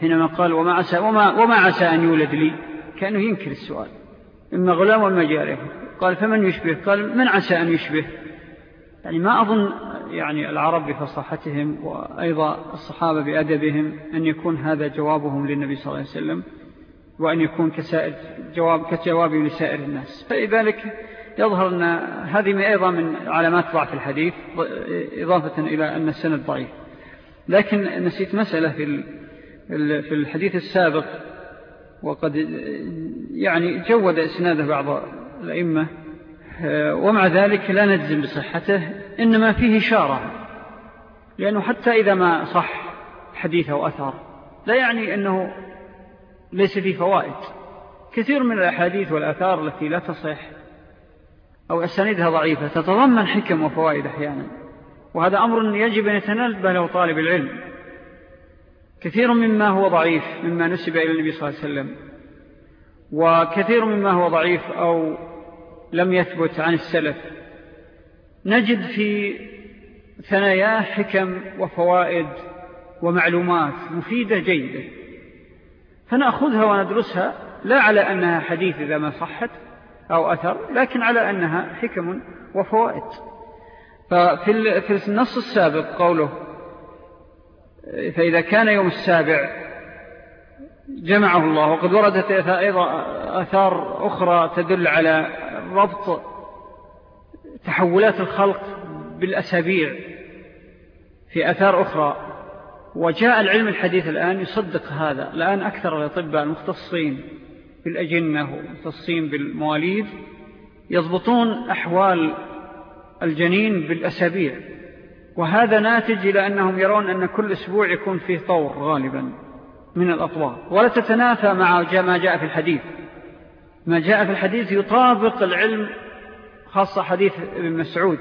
حينما قال وما عسى, وما, وما عسى أن يولد لي كأنه ينكر السؤال. إما غلام وإما جارية قال فمن يشبه؟ قال من عسى أن يشبه؟ يعني ما أظن يعني العرب بفصاحتهم وأيضا الصحابة بأدبهم أن يكون هذا جوابهم للنبي صلى الله عليه وسلم وأن يكون كسائر جواب كجواب لسائر الناس. فلذلك يظهر أن هذه أيضا من علامات ضعف الحديث إضافة إلى أن السند ضعيف. لكن نسيت مسألة في الحديث السابق وقد يعني جود إسناده بعض الأئمة ومع ذلك لا نجزم بصحته إنما فيه إشارة لأنه حتى إذا ما صح حديث أو أثر لا يعني أنه ليس فيه فوائد. كثير من الأحاديث والأثار التي لا تصح أو أساندها ضعيفة تتضمن حكم وفوائد أحيانا. وهذا أمر يجب أن يتنبه طالب العلم. كثير مما هو ضعيف مما نسب إلى النبي صلى الله عليه وسلم. وكثير مما هو ضعيف أو لم يثبت عن السلف. نجد في ثناياه حكم وفوائد ومعلومات مفيدة جيدة. فنأخذها وندرسها لا على أنها حديث إذا ما صحت أو أثر لكن على أنها حكم وفوائد. ففي النص السابق قوله فإذا كان يوم السابع جمعه الله وقد وردت أيضا أثار أخرى تدل على ربط تحولات الخلق بالأسابيع في أثار أخرى. وجاء العلم الحديث الآن يصدق هذا الآن أكثر الأطباء المختصين بالأجنة ومختصين بالمواليد يضبطون أحوال الجنين بالأسابيع. وهذا ناتج إلى أنهم يرون أن كل أسبوع يكون فيه طور غالبا من الأطوار. ولا تتنافى مع ما جاء في الحديث. ما جاء في الحديث يطابق العلم خاصة حديث ابن مسعود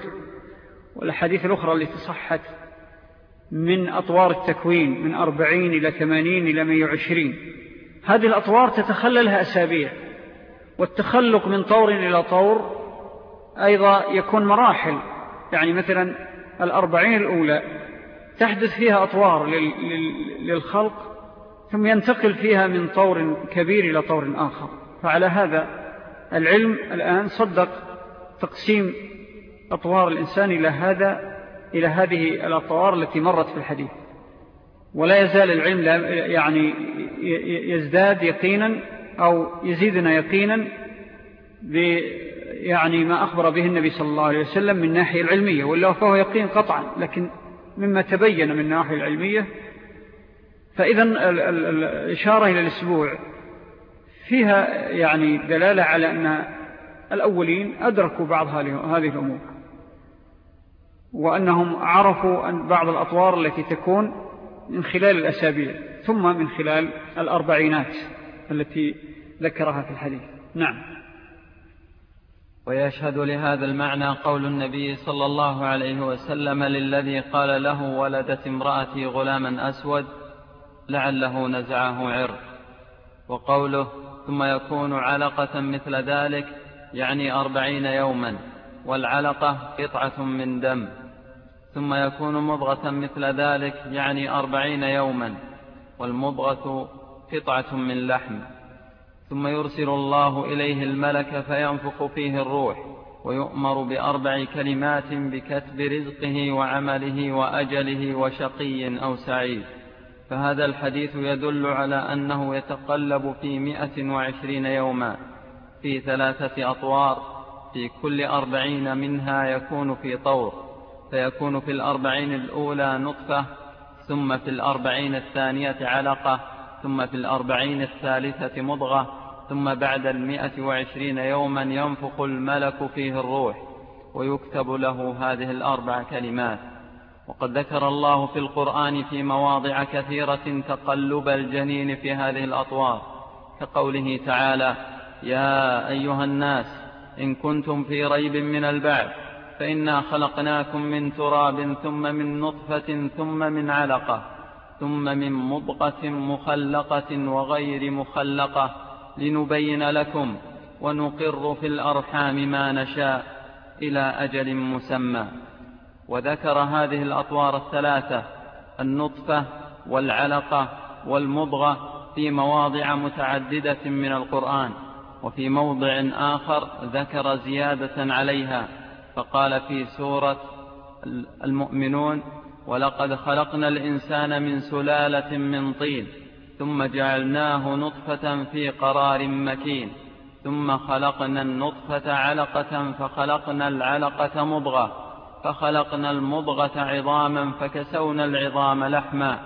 والحديث الأخرى التي صحت من أطوار التكوين من أربعين إلى ثمانين إلى مئة وعشرين. هذه الأطوار تتخللها أسابيع. والتخلق من طور إلى طور أيضا يكون مراحل. يعني مثلا الأربعين الأولى تحدث فيها أطوار للخلق ثم ينتقل فيها من طور كبير إلى طور آخر. فعلى هذا العلم الآن صدق تقسيم أطوار الإنسان إلى هذا إلى هذه الأطوار التي مرت في الحديث. ولا يزال العلم يعني يزداد يقينا أو يزيدنا يقينا يعني ما أخبر به النبي صلى الله عليه وسلم من ناحية العلمية ولا فهو يقين قطعا لكن مما تبين من ناحية العلمية فإذا الإشارة إلى الأسبوع فيها يعني دلالة على أن الأولين أدركوا بعض هذه الأمور وأنهم عرفوا أن بعض الأطوار التي تكون من خلال الأسابيع ثم من خلال الأربعينات التي ذكرها في الحديث. نعم. ويشهد لهذا المعنى قول النبي صلى الله عليه وسلم للذي قال له ولدت امرأتي غلاما أسود لعله نزعه عرق وقوله ثم يكون علقة مثل ذلك يعني أربعين يوما والعلقة قطعة من دم. ثم يكون مضغة مثل ذلك يعني أربعين يوما والمضغة قطعة من لحم. ثم يرسل الله إليه الملك فينفخ فيه الروح ويؤمر بأربع كلمات بكتب رزقه وعمله وأجله وشقي أو سعيد. فهذا الحديث يدل على أنه يتقلب في مئة وعشرين يوما في ثلاثة أطوار في كل أربعين منها يكون في طور فيكون في الأربعين الأولى نطفة ثم في الأربعين الثانية علقة ثم في الأربعين الثالثة مضغة ثم بعد المئة وعشرين يوما ينفق الملك فيه الروح ويكتب له هذه الأربع كلمات. وقد ذكر الله في القرآن في مواضع كثيرة تقلب الجنين في هذه الأطوار كقوله تعالى يا أيها الناس إن كنتم في ريب من البعث فإنا خلقناكم من تراب ثم من نطفة ثم من علقة ثم من مضغة مخلقة وغير مخلقة لنبين لكم ونقر في الأرحام ما نشاء إلى أجل مسمى. وذكر هذه الأطوار الثلاثة النطفة والعلقة والمضغة في مواضع متعددة من القرآن وفي موضع آخر ذكر زيادة عليها فقال في سورة المؤمنون ولقد خلقنا الإنسان من سلالة من طين ثم جعلناه نطفة في قرار مكين ثم خلقنا النطفة علقة فخلقنا العلقة مضغة فخلقنا المضغة عظاما فكسونا العظام لحما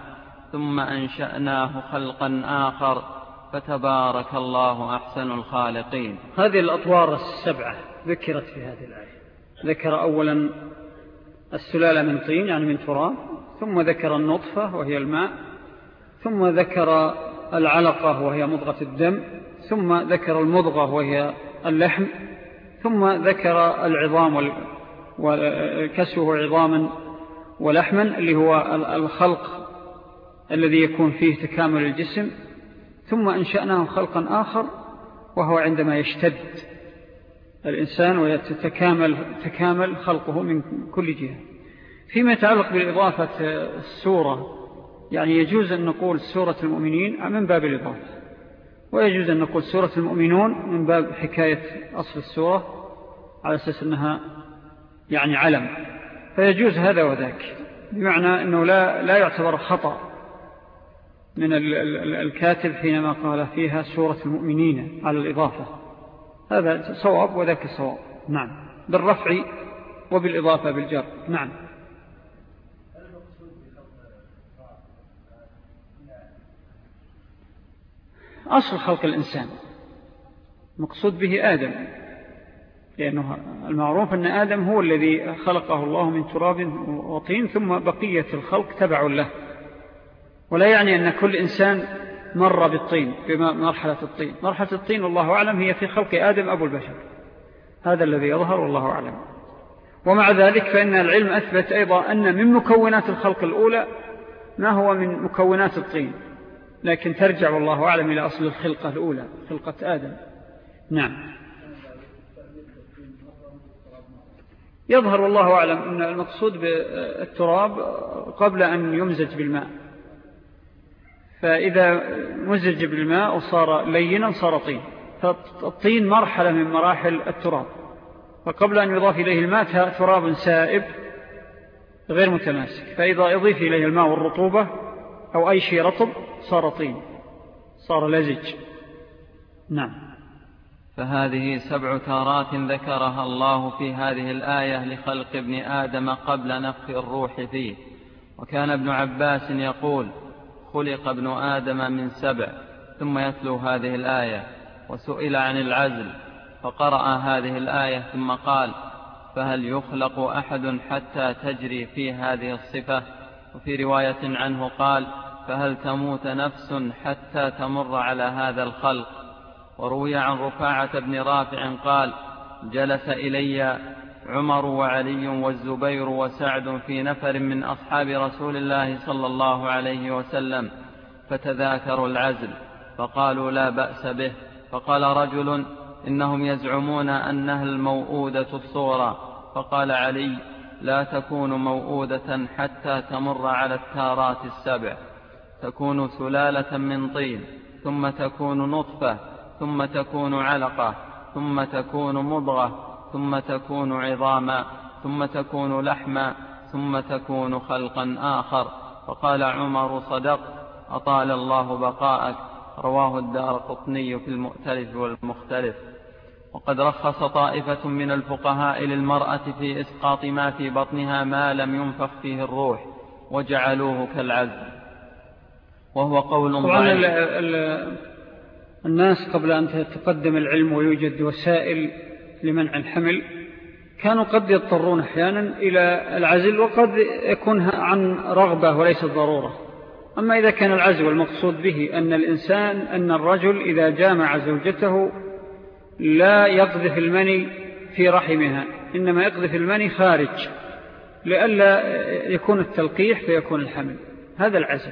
ثم أنشأناه خلقا آخر فتبارك الله أحسن الخالقين. هذه الأطوار السبعة ذكرت في هذه الآية. ذكر أولا السلالة من طين يعني من تراب ثم ذكر النطفة وهي الماء ثم ذكر العلقة وهي مضغة الدم ثم ذكر المضغة وهي اللحم ثم ذكر العظام وكسوه عظاما ولحما اللي هو الخلق الذي يكون فيه تكامل الجسم ثم أنشأناه خلقا آخر وهو عندما يشتد الإنسان ويتكامل تكامل خلقه من كل جهة. فيما يتعلق بالإضافة السورة يعني يجوز أن نقول سورة المؤمنين من باب الإضافة ويجوز أن نقول سورة المؤمنون من باب حكاية أصل السورة على أساس أنها يعني علم. فيجوز هذا وذاك بمعنى أنه لا, لا يعتبر خطأ من الكاتب حينما قال فيها سورة المؤمنين على الإضافة. هذا صواب وذاك صواب نعم. بالرفع وبالإضافة بالجر. نعم. أصل خلق الإنسان. مقصود به آدم. لأنه المعروف أن آدم هو الذي خلقه الله من تراب وطين ثم بقية الخلق تبع له. ولا يعني أن كل إنسان مر بالطين بمرحلة الطين. مرحلة الطين والله أعلم هي في خلق آدم أبو البشر. هذا الذي يظهر والله أعلم. ومع ذلك فإن العلم أثبت أيضا أن من مكونات الخلق الأولى ما هو من مكونات الطين. لكن ترجع والله أعلم إلى أصل الخلقة الأولى خلقة آدم. نعم. يظهر والله أعلم أن المقصود بالتراب قبل أن يمزج بالماء. فإذا مزج بالماء وصار لينا صار طين. فالطين مرحلة من مراحل التراب. فقبل أن يضاف إليه الماء تراب سائب غير متماسك. فإذا يضيف إليه الماء والرطوبة أو أي شيء رطب صار طين صار لزج. نعم. فهذه سبع تارات ذكرها الله في هذه الآية لخلق ابن آدم قبل نفخ الروح فيه. وكان ابن عباس يقول خلق ابن آدم من سبع ثم يتلو هذه الآية وسئل عن العزل فقرأ هذه الآية ثم قال فهل يخلق أحد حتى تجري في هذه الصفة؟ وفي رواية عنه قال فهل تموت نفس حتى تمر على هذا الخلق؟ وروي عن رفاعة بن رافع قال جلس إلي عمر وعلي والزبير وسعد في نفر من أصحاب رسول الله صلى الله عليه وسلم فتذاكروا العزل فقالوا لا بأس به. فقال رجل إنهم يزعمون أنها الموؤودة الصورة. فقال علي لا تكون موؤودة حتى تمر على التارات السبع. تكون سلالة من طين ثم تكون نطفة ثم تكون علقة ثم تكون مضغة ثم تكون عظاما ثم تكون لحما ثم تكون خلقا آخر. فقال عمر صدق أطال الله بقاءك. رواه الدار قطني في المؤتلف والمختلف. وقد رخص طائفة من الفقهاء للمرأة في إسقاط ما في بطنها ما لم ينفخ فيه الروح وجعلوه كالعزل وهو قول ضعيف. الناس قبل أن تتقدم العلم ويوجد وسائل لمنع الحمل كانوا قد يضطرون أحيانا إلى العزل وقد يكون عن رغبة وليس ضرورة. أما إذا كان العزل المقصود به أن الإنسان أن الرجل إذا جامع زوجته لا يقذف المني في رحمها إنما يقذف المني خارج لئلا يكون التلقيح فيكون الحمل. هذا العزل.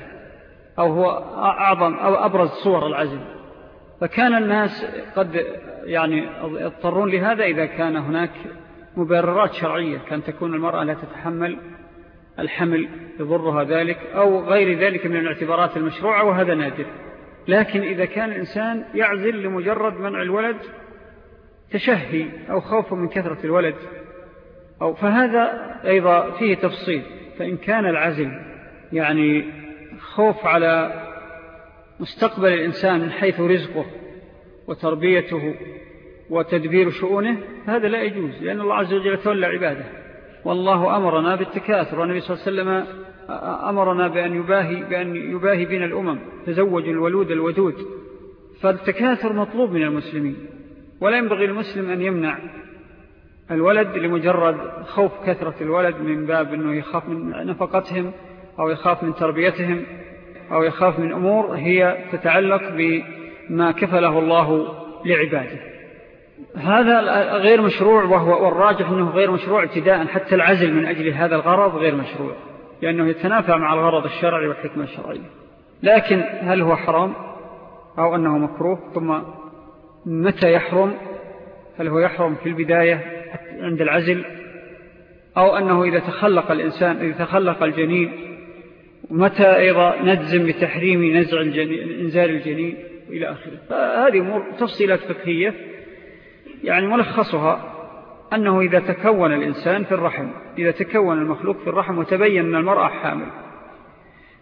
أو هو أعظم أو أبرز صور العزل فكان الناس قد يعني يضطرون لهذا إذا كان هناك مبررات شرعية كان تكون المرأة لا تتحمل الحمل يضرها ذلك أو غير ذلك من الاعتبارات المشروعة وهذا نادر. لكن إذا كان الإنسان يعزل لمجرد منع الولد تشهي أو خوف من كثرة الولد أو فهذا أيضا فيه تفصيل. فإن كان العزل يعني خوف على مستقبل الإنسان من حيث رزقه وتربيته وتدبير شؤونه هذا لا يجوز لأن الله عز وجل تولى عباده. والله أمرنا بالتكاثر والنبي صلى الله عليه وسلم أمرنا بأن يباهي, بأن يباهي بين الأمم تزوج الولود الودود. فالتكاثر مطلوب من المسلمين ولا ينبغي المسلم أن يمنع الولد لمجرد خوف كثرة الولد من باب أنه يخاف من نفقتهم أو يخاف من تربيتهم أو يخاف من أمور هي تتعلق بما كفله الله لعباده. هذا غير مشروع وهو والراجح أنه غير مشروع ابتداء حتى العزل من أجل هذا الغرض غير مشروع لأنه يتنافع مع الغرض الشرعي والحكمة الشرعية. لكن هل هو حرام أو أنه مكروه؟ ثم متى يحرم؟ هل هو يحرم في البداية عند العزل؟ أو أنه إذا تخلق الإنسان إذا تخلق الجنين متى أيضا نجزم بتحريم نزع الجنين إنزال الجنين إلى آخره؟ فهذه أمور تفصيلات فقهية يعني ملخصها أنه إذا تكون الإنسان في الرحم إذا تكون المخلوق في الرحم وتبين أن المرأة حامل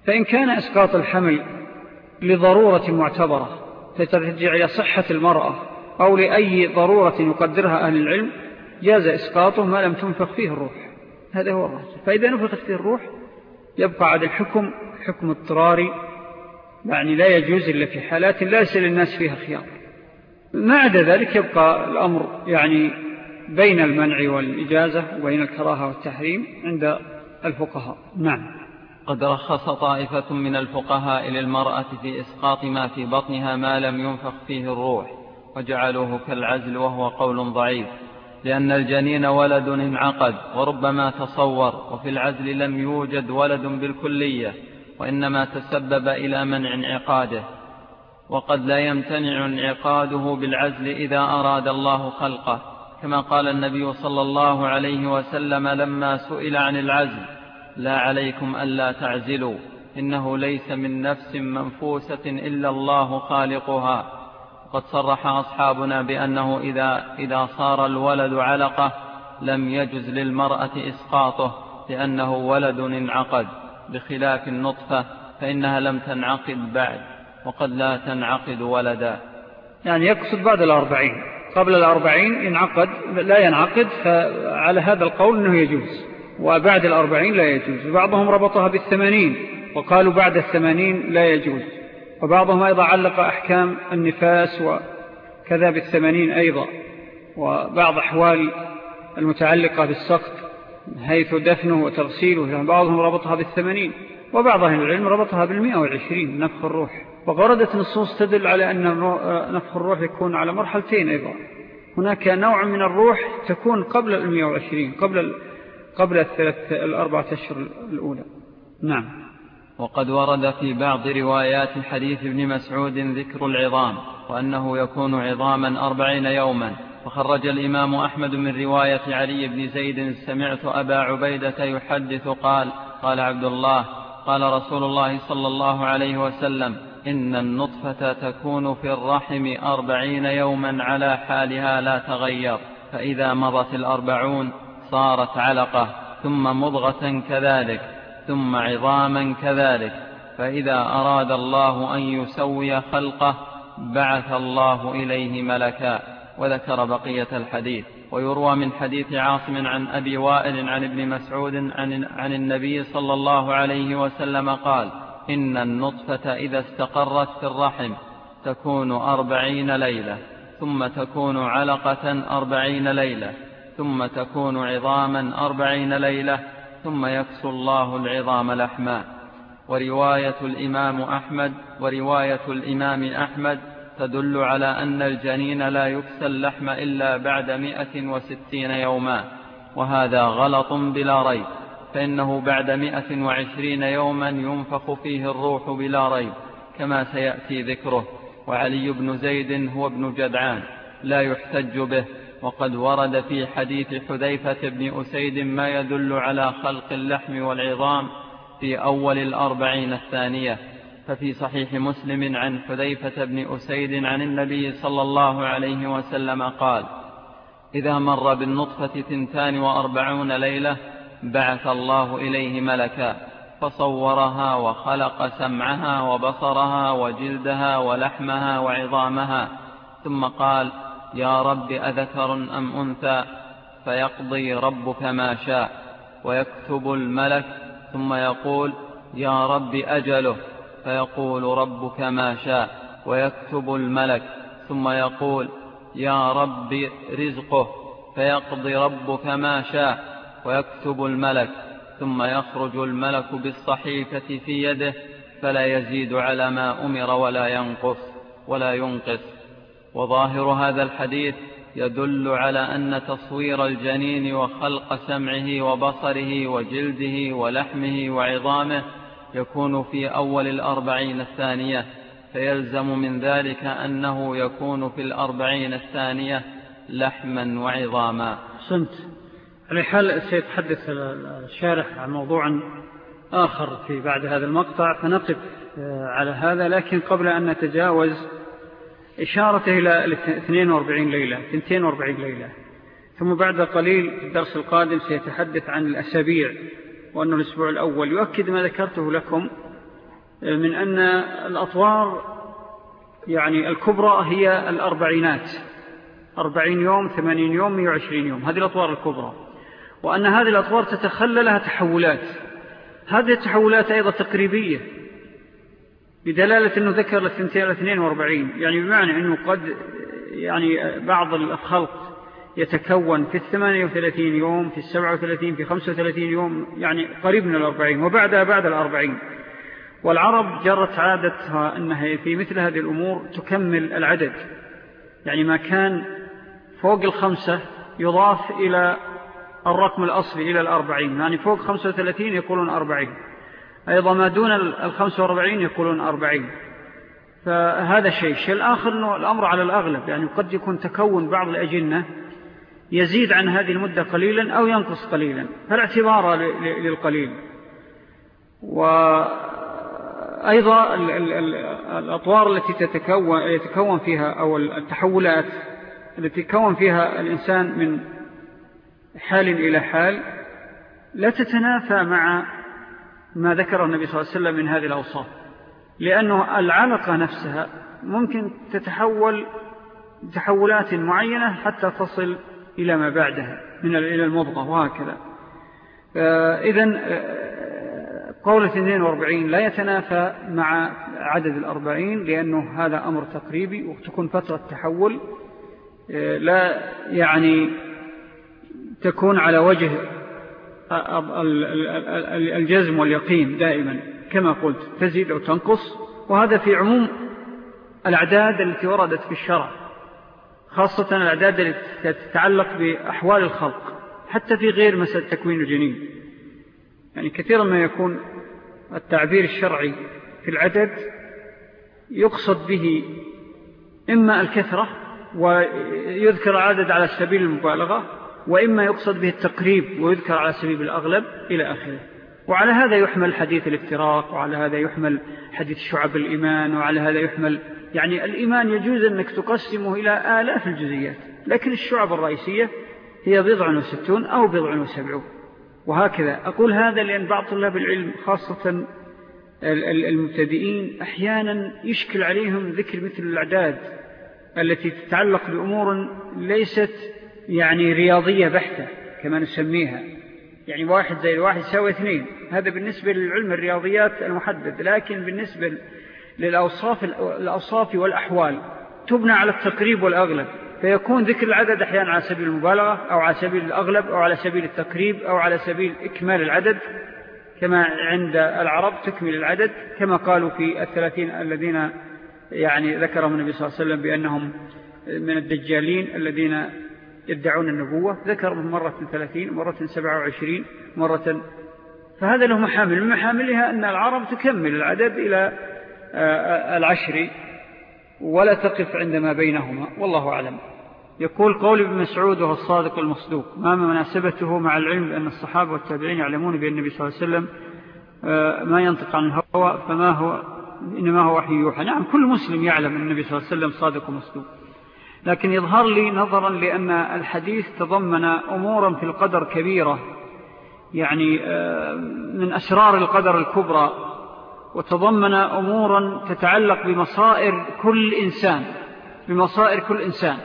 فإن كان إسقاط الحمل لضرورة معتبرة تترجع إلى صحة المرأة أو لأي ضرورة يقدرها أهل العلم جاز إسقاطه ما لم تنفخ فيه الروح. هذا هو الرجل فإذا نفخت فيه الروح يبقى عاد الحكم حكم اضطراري يعني لا يجوز إلا في حالات لا يسأل الناس فيها خيار. ما عدا ذلك يبقى الأمر يعني بين المنع والإجازة وبين الكراهة والتحريم عند الفقهاء. نعم. قد رخص طائفة من الفقهاء للمرأة في إسقاط ما في بطنها ما لم ينفخ فيه الروح وجعلوه كالعزل وهو قول ضعيف. لأن الجنين ولد انعقد وربما تصور وفي العزل لم يوجد ولد بالكلية وإنما تسبب إلى منع انعقاده. وقد لا يمتنع انعقاده بالعزل إذا أراد الله خلقه. كما قال النبي صلى الله عليه وسلم لما سئل عن العزل لا عليكم ألا تعزلوا إنه ليس من نفس منفوسة إلا الله خالقها. قد صرح أصحابنا بأنه إذا, إذا صار الولد علقة لم يجز للمرأة إسقاطه لأنه ولد انعقد بخلاف النطفة فإنها لم تنعقد بعد وقد لا تنعقد ولدا. يعني يقصد بعد الأربعين. قبل الأربعين ينعقد لا ينعقد فعلى هذا القول أنه يجوز. وبعد الأربعين لا يجوز. وبعضهم ربطها بالثمانين وقالوا بعد الثمانين لا يجوز. وبعضهم أيضا علق أحكام النفاس وكذا بالثمانين أيضا وبعض أحوال المتعلقة بالسقط حيث دفنه وتغسيله يعني بعضهم ربطها بالثمانين وبعض أهل العلم ربطها بالمئة والعشرين نفخ الروح. وغردت نصوص تدل على أن نفخ الروح يكون على مرحلتين أيضا. هناك نوع من الروح تكون قبل المئة وعشرين قبل قبل الثلاث الأربعة أشهر الأولى. نعم. وقد ورد في بعض روايات حديث ابن مسعود ذكر العظام وأنه يكون عظاما أربعين يوما. فخرج الإمام أحمد من رواية علي بن زيد سمعت أبا عبيدة يحدث قال قال عبد الله قال رسول الله صلى الله عليه وسلم إن النطفة تكون في الرحم أربعين يوما على حالها لا تغير فإذا مضت الأربعون صارت علقة ثم مضغة كذلك. ثم عظاما كذلك فإذا أراد الله أن يسوي خلقه بعث الله إليه ملكا وذكر بقية الحديث. ويروى من حديث عاصم عن أبي وائل عن ابن مسعود عن, عن النبي صلى الله عليه وسلم قال إن النطفة إذا استقرت في الرحم تكون أربعين ليلة ثم تكون علقة أربعين ليلة ثم تكون عظاما أربعين ليلة ثم يكسو الله العظام لحما. ورواية الإمام أحمد ورواية الإمام أحمد تدل على أن الجنين لا يكسى اللحم إلا بعد مئة وستين يوما. وهذا غلط بلا ريب فإنه بعد مئة وعشرين يوما ينفخ فيه الروح بلا ريب كما سيأتي ذكره. وعلي بن زيد هو ابن جدعان لا يحتج به. وقد ورد في حديث حذيفة بن أسيد ما يدل على خلق اللحم والعظام في أول الأربعين الثانية. ففي صحيح مسلم عن حذيفة بن أسيد عن النبي صلى الله عليه وسلم قال إذا مر بالنطفة ثنتان وأربعون ليلة بعث الله إليه ملكا فصورها وخلق سمعها وبصرها وجلدها ولحمها وعظامها ثم قال يا رب أذكر أم أنثى فيقضي ربك ما شاء ويكتب الملك ثم يقول يا رب أجله فيقول ربك ما شاء ويكتب الملك ثم يقول يا رب رزقه فيقضي ربك ما شاء ويكتب الملك ثم يخرج الملك بالصحيفة في يده فلا يزيد على ما أمر ولا ينقص ولا ينقص وظاهر هذا الحديث يدل على أن تصوير الجنين وخلق سمعه وبصره وجلده ولحمه وعظامه يكون في أول الأربعين الثانية فيلزم من ذلك أنه يكون في الأربعين الثانية لحما وعظاما. سنت على حال سيتحدث الشارح عن موضوع آخر في بعد هذا المقطع فنقف آه، على هذا لكن قبل أن نتجاوز إشارته إلى 42 ليلة 42 ليلة. ثم بعد قليل في الدرس القادم سيتحدث عن الأسابيع وأنه الأسبوع الأول. يؤكد ما ذكرته لكم من أن الأطوار يعني الكبرى هي الأربعينات. أربعين يوم ثمانين يوم مئة وعشرين يوم. هذه الأطوار الكبرى. وأن هذه الأطوار تتخلى لها تحولات. هذه التحولات أيضا تقريبية. بدلالة أنه ذكر الاثنين وأربعين. يعني بمعنى أنه قد يعني بعض الخلق يتكون في الثمانية وثلاثين يوم في السبعة وثلاثين في خمسة وثلاثين يوم يعني قريب من الأربعين وبعدها بعد الأربعين. والعرب جرت عادتها أنها في مثل هذه الأمور تكمل العدد. يعني ما كان فوق الخمسة يضاف إلى الرقم الأصلي إلى الأربعين. يعني فوق خمسة وثلاثين يقولون أربعين. أيضا ما دون الخمسة وأربعين يقولون أربعين. فهذا شيء. الشيء الآخر أنه الأمر على الأغلب. يعني قد يكون تكون بعض الأجنة يزيد عن هذه المدة قليلا أو ينقص قليلا. فالاعتبار للقليل. وأيضا الأطوار التي تتكون يتكون فيها أو التحولات التي يتكون فيها الإنسان من حال إلى حال لا تتنافى مع ما ذكره النبي صلى الله عليه وسلم من هذه الأوصاف. لأنه العلقة نفسها ممكن تتحول تحولات معينة حتى تصل إلى ما بعدها من إلى المضغة وهكذا. إذن آه، قول 42 لا يتنافى مع عدد الأربعين لأنه هذا أمر تقريبي وتكون فترة تحول آه، لا يعني تكون على وجه الجزم واليقين دائما. كما قلت تزيد أو تنقص. وهذا في عموم الأعداد التي وردت في الشرع خاصة الأعداد التي تتعلق بأحوال الخلق حتى في غير مسألة تكوين الجنين. يعني كثيرا ما يكون التعبير الشرعي في العدد يقصد به إما الكثرة ويذكر عدد على سبيل المبالغة وإما يقصد به التقريب ويذكر على سبيل الأغلب إلى آخره. وعلى هذا يحمل حديث الافتراق وعلى هذا يحمل حديث شعب الإيمان وعلى هذا يحمل يعني الإيمان يجوز أنك تقسمه إلى آلاف الجزئيات لكن الشعب الرئيسية هي بضع وستون أو بضع وسبعون. وهكذا. أقول هذا لأن بعض طلاب العلم خاصة المبتدئين أحيانا يشكل عليهم ذكر مثل الأعداد التي تتعلق بأمور ليست يعني رياضية بحتة كما نسميها. يعني واحد زي الواحد يساوي اثنين. هذا بالنسبة للعلم الرياضيات المحدد لكن بالنسبة للأوصاف الأوصاف والأحوال تبنى على التقريب والأغلب. فيكون ذكر العدد أحيانا على سبيل المبالغة أو على سبيل الأغلب أو على سبيل التقريب أو على سبيل إكمال العدد. كما عند العرب تكمل العدد كما قالوا في الثلاثين الذين يعني ذكرهم النبي صلى الله عليه وسلم بأنهم من الدجالين الذين يدعون النبوة ذكرهم مرة ثلاثين مرة سبعة وعشرين مرة. فهذا له محامل من محاملها أن العرب تكمل العدد إلى آه، العشر ولا تقف عندما بينهما والله أعلم. يقول قول ابن مسعود وهو الصادق المصدوق ما مناسبته مع العلم بأن الصحابة والتابعين يعلمون بأن النبي صلى الله عليه وسلم آه، ما ينطق عن الهوى فما هو إنما هو وحي يوحى. نعم كل مسلم يعلم أن النبي صلى الله عليه وسلم صادق ومصدوق. لكن يظهر لي نظرا لأن الحديث تضمن أمورا في القدر كبيرة يعني آه، من أسرار القدر الكبرى وتضمن أمورا تتعلق بمصائر كل إنسان بمصائر كل إنسان.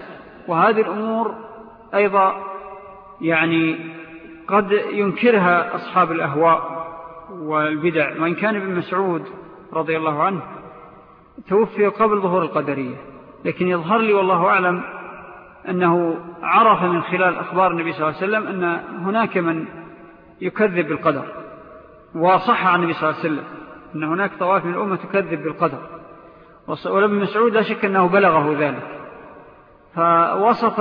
وهذه الأمور أيضا يعني قد ينكرها أصحاب الأهواء والبدع. وإن كان ابن مسعود رضي الله عنه توفي قبل ظهور القدرية. لكن يظهر لي والله أعلم أنه عرف من خلال أخبار النبي صلى الله عليه وسلم أن هناك من يكذب بالقدر وصح عن النبي صلى الله عليه وسلم أن هناك طواف من الأمة تكذب بالقدر. ولابن مسعود لا شك أنه بلغه ذلك. فوصف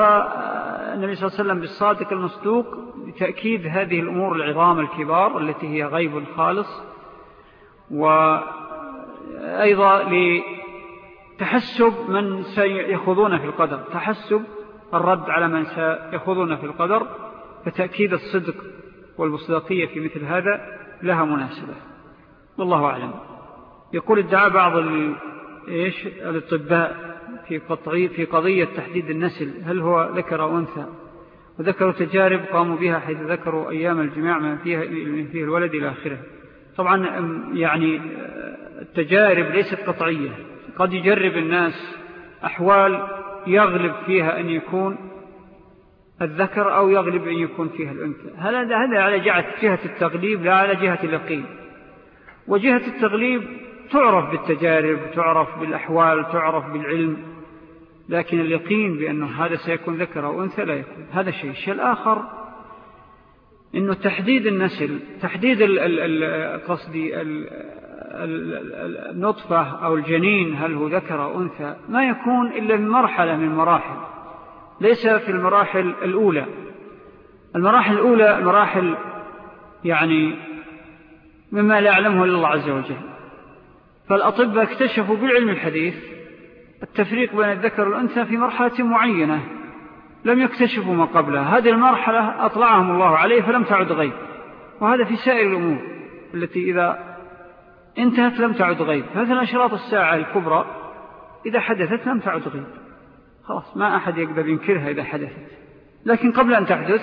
النبي صلى الله عليه وسلم بالصادق المصدوق بتأكيد هذه الأمور العظام الكبار التي هي غيب خالص وأيضا لتحسب من سيخوضون في القدر. تحسب الرد على من سيخوضون في القدر فتأكيد الصدق والمصداقية في مثل هذا لها مناسبة. والله أعلم. يقول ادعى بعض إيش؟ الأطباء في, في قضية تحديد النسل. هل هو ذكر أو أنثى؟ وذكروا تجارب قاموا بها حيث ذكروا أيام الجماع من فيها, من فيه الولد إلى آخره. طبعا يعني التجارب ليست قطعية. قد يجرب الناس أحوال يغلب فيها أن يكون الذكر أو يغلب أن يكون فيها الأنثى. هذا هذا على جهة التغليب؟ لا على جهة اليقين. وجهة التغليب تعرف بالتجارب تعرف بالأحوال تعرف بالعلم لكن اليقين بأنه هذا سيكون ذكر أو أنثى لا يكون. هذا الشيء الشيء الآخر أنه تحديد النسل تحديد قصدي النطفة أو الجنين هل هو ذكر أو أنثى ما يكون إلا من مرحلة من المراحل ليس في المراحل الأولى. المراحل الأولى مراحل يعني مما لا يعلمه إلا الله عز وجل. فالأطباء اكتشفوا بالعلم الحديث التفريق بين الذكر والأنثى في مرحلة معينة. لم يكتشفوا ما قبلها. هذه المرحلة أطلعهم الله عليه فلم تعد غيب. وهذا في سائر الأمور التي إذا انتهت لم تعد غيب. مثلا أشراط الساعة الكبرى إذا حدثت لم تعد غيب. خلاص ما أحد يقدر ينكرها إذا حدثت. لكن قبل أن تحدث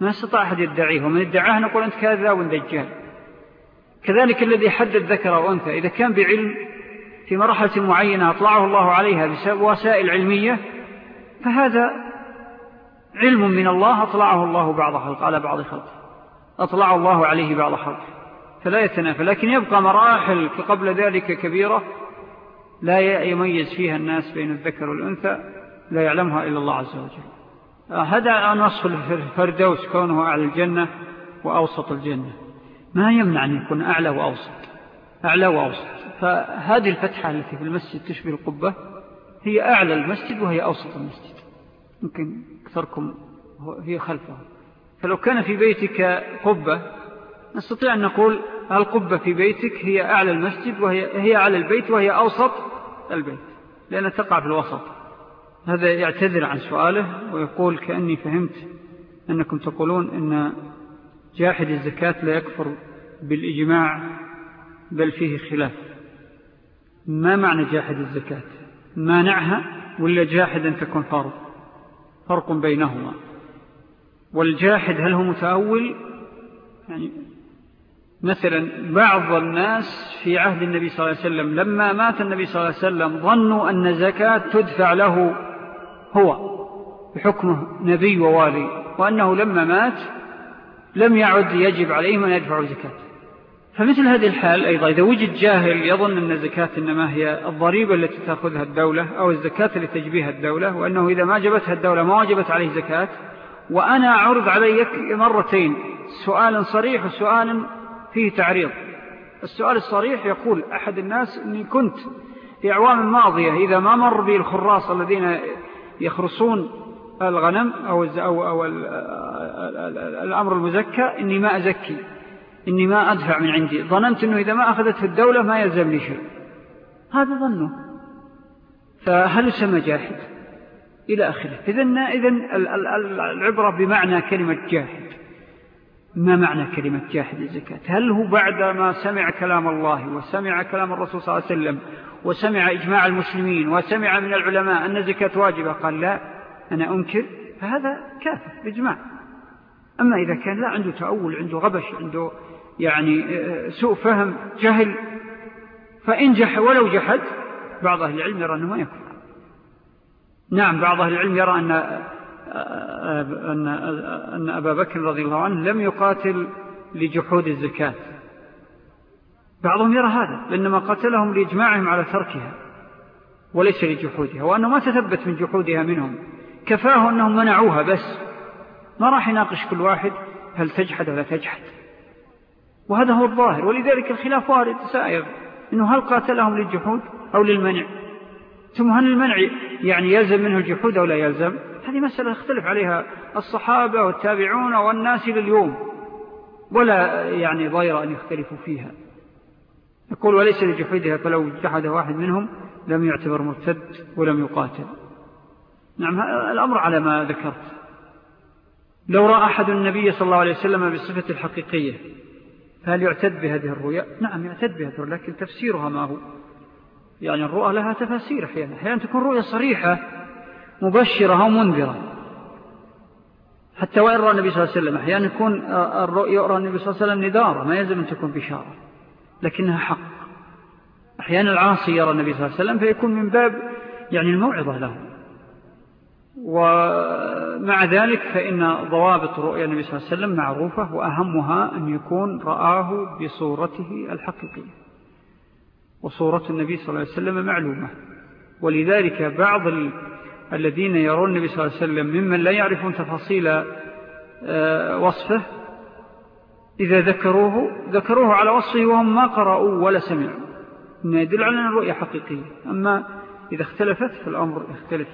ما استطاع أحد يدعيه. ومن ادعاه نقول أنت كاذا وندجال كذلك الذي حدد ذكر أو أنثى. إذا كان بعلم في مرحلة معينة أطلعه الله عليها بوسائل علمية فهذا علم من الله أطلعه الله بعض خلق على بعض خلقه. أطلع الله عليه بعض خلقه. فلا يتنافى لكن يبقى مراحل قبل ذلك كبيرة لا يميز فيها الناس بين الذكر والأنثى لا يعلمها إلا الله عز وجل. هذا نصف الفردوس كونه أعلى الجنة وأوسط الجنة. ما يمنع أن يكون أعلى وأوسط أعلى وأوسط. فهذه الفتحة التي في المسجد تشبه القبة هي أعلى المسجد وهي أوسط المسجد. يمكن أكثركم هي خلفه فلو كان في بيتك قبة نستطيع أن نقول القبة في بيتك هي أعلى المسجد وهي هي على البيت وهي أوسط البيت لأنها تقع في الوسط. هذا يعتذر عن سؤاله ويقول كأني فهمت أنكم تقولون أن جاحد الزكاة لا يكفر بالإجماع بل فيه خلاف. ما معنى جاحد الزكاة؟ مانعها ولا جاحد أن تكون فرض؟ فرق بينهما. والجاحد هل هو متأول؟ يعني مثلا بعض الناس في عهد النبي صلى الله عليه وسلم لما مات النبي صلى الله عليه وسلم ظنوا أن زكاة تدفع له هو بحكمه نبي ووالي وأنه لما مات لم يعد يجب عليهم أن يدفعوا زكاة. فمثل هذه الحال أيضا إذا وجد جاهل يظن أن الزكاة إنما هي الضريبة التي تأخذها الدولة أو الزكاة التي تجبيها الدولة وأنه إذا ما جبتها الدولة ما وجبت عليه زكاة وأنا أعرض عليك مرتين سؤال صريح وسؤال فيه تعريض. السؤال الصريح يقول أحد الناس أني كنت في أعوام ماضية إذا ما مر بي الخراص الذين يخرصون الغنم أو, أو, أو الأمر المزكى إني ما أزكي إني ما أدفع من عندي. ظننت أنه إذا ما أخذته الدولة ما يلزمني شيء. هذا ظنه. فهل يسمى جاحد؟ إلى آخره. إذن, إذن العبرة بمعنى كلمة جاحد. ما معنى كلمة جاحد الزكاة؟ هل هو بعد ما سمع كلام الله وسمع كلام الرسول صلى الله عليه وسلم وسمع إجماع المسلمين وسمع من العلماء أن الزكاة واجبة؟ قال لا أنا أنكر فهذا كافر بإجماع أما إذا كان لا عنده تأول عنده غبش عنده يعني آه، سوء فهم جهل فإن جح ولو جحد بعض أهل العلم يرى أنه ما يكون نعم بعض أهل العلم يرى أن, أن, أن أبا بكر رضي الله عنه لم يقاتل لجحود الزكاة. بعضهم يرى هذا لأنما قتلهم لإجماعهم على تركها وليس لجحودها وأنه ما تثبت من جحودها منهم. كفاه أنهم منعوها بس. ما راح يناقش كل واحد هل تجحد ولا تجحد. وهذا هو الظاهر ولذلك الخلاف وارد سائغ إنه هل قاتلهم للجحود أو للمنع؟ ثم هل المنع يعني يلزم منه الجحود أو لا يلزم؟ هذه مسألة اختلف عليها الصحابة والتابعون والناس لليوم ولا يعني ضير أن يختلفوا فيها. يقول وليس لجحودها فلو جحد واحد منهم لم يعتبر مرتد ولم يقاتل. نعم الأمر على ما ذكرت. لو رأى أحد النبي صلى الله عليه وسلم بالصفة الحقيقية فهل يعتد بهذه الرؤيا؟ نعم يعتد بهذه الرؤيا لكن تفسيرها ما هو؟ يعني الرؤى لها تفاسير أحيانا. أحيانا تكون رؤيا صريحة مبشرة أو منذرة. حتى وإن رأى النبي صلى الله عليه وسلم أحيانا يكون الرؤيا يرى النبي صلى الله عليه وسلم ندارة ما يلزم أن تكون بشارة لكنها حق. أحيانا العاصي يرى النبي صلى الله عليه وسلم فيكون من باب يعني الموعظة له. ومع ذلك فإن ضوابط رؤيا النبي صلى الله عليه وسلم معروفة وأهمها أن يكون رآه بصورته الحقيقية. وصورة النبي صلى الله عليه وسلم معلومة. ولذلك بعض. الذين يرون النبي صلى الله عليه وسلم ممن لا يعرفون تفاصيل آه، وصفه إذا ذكروه ذكروه على وصفه وهم ما قرأوا ولا سمعوا. إنه يدل على أن الرؤية حقيقية. أما إذا اختلفت فالأمر يختلف.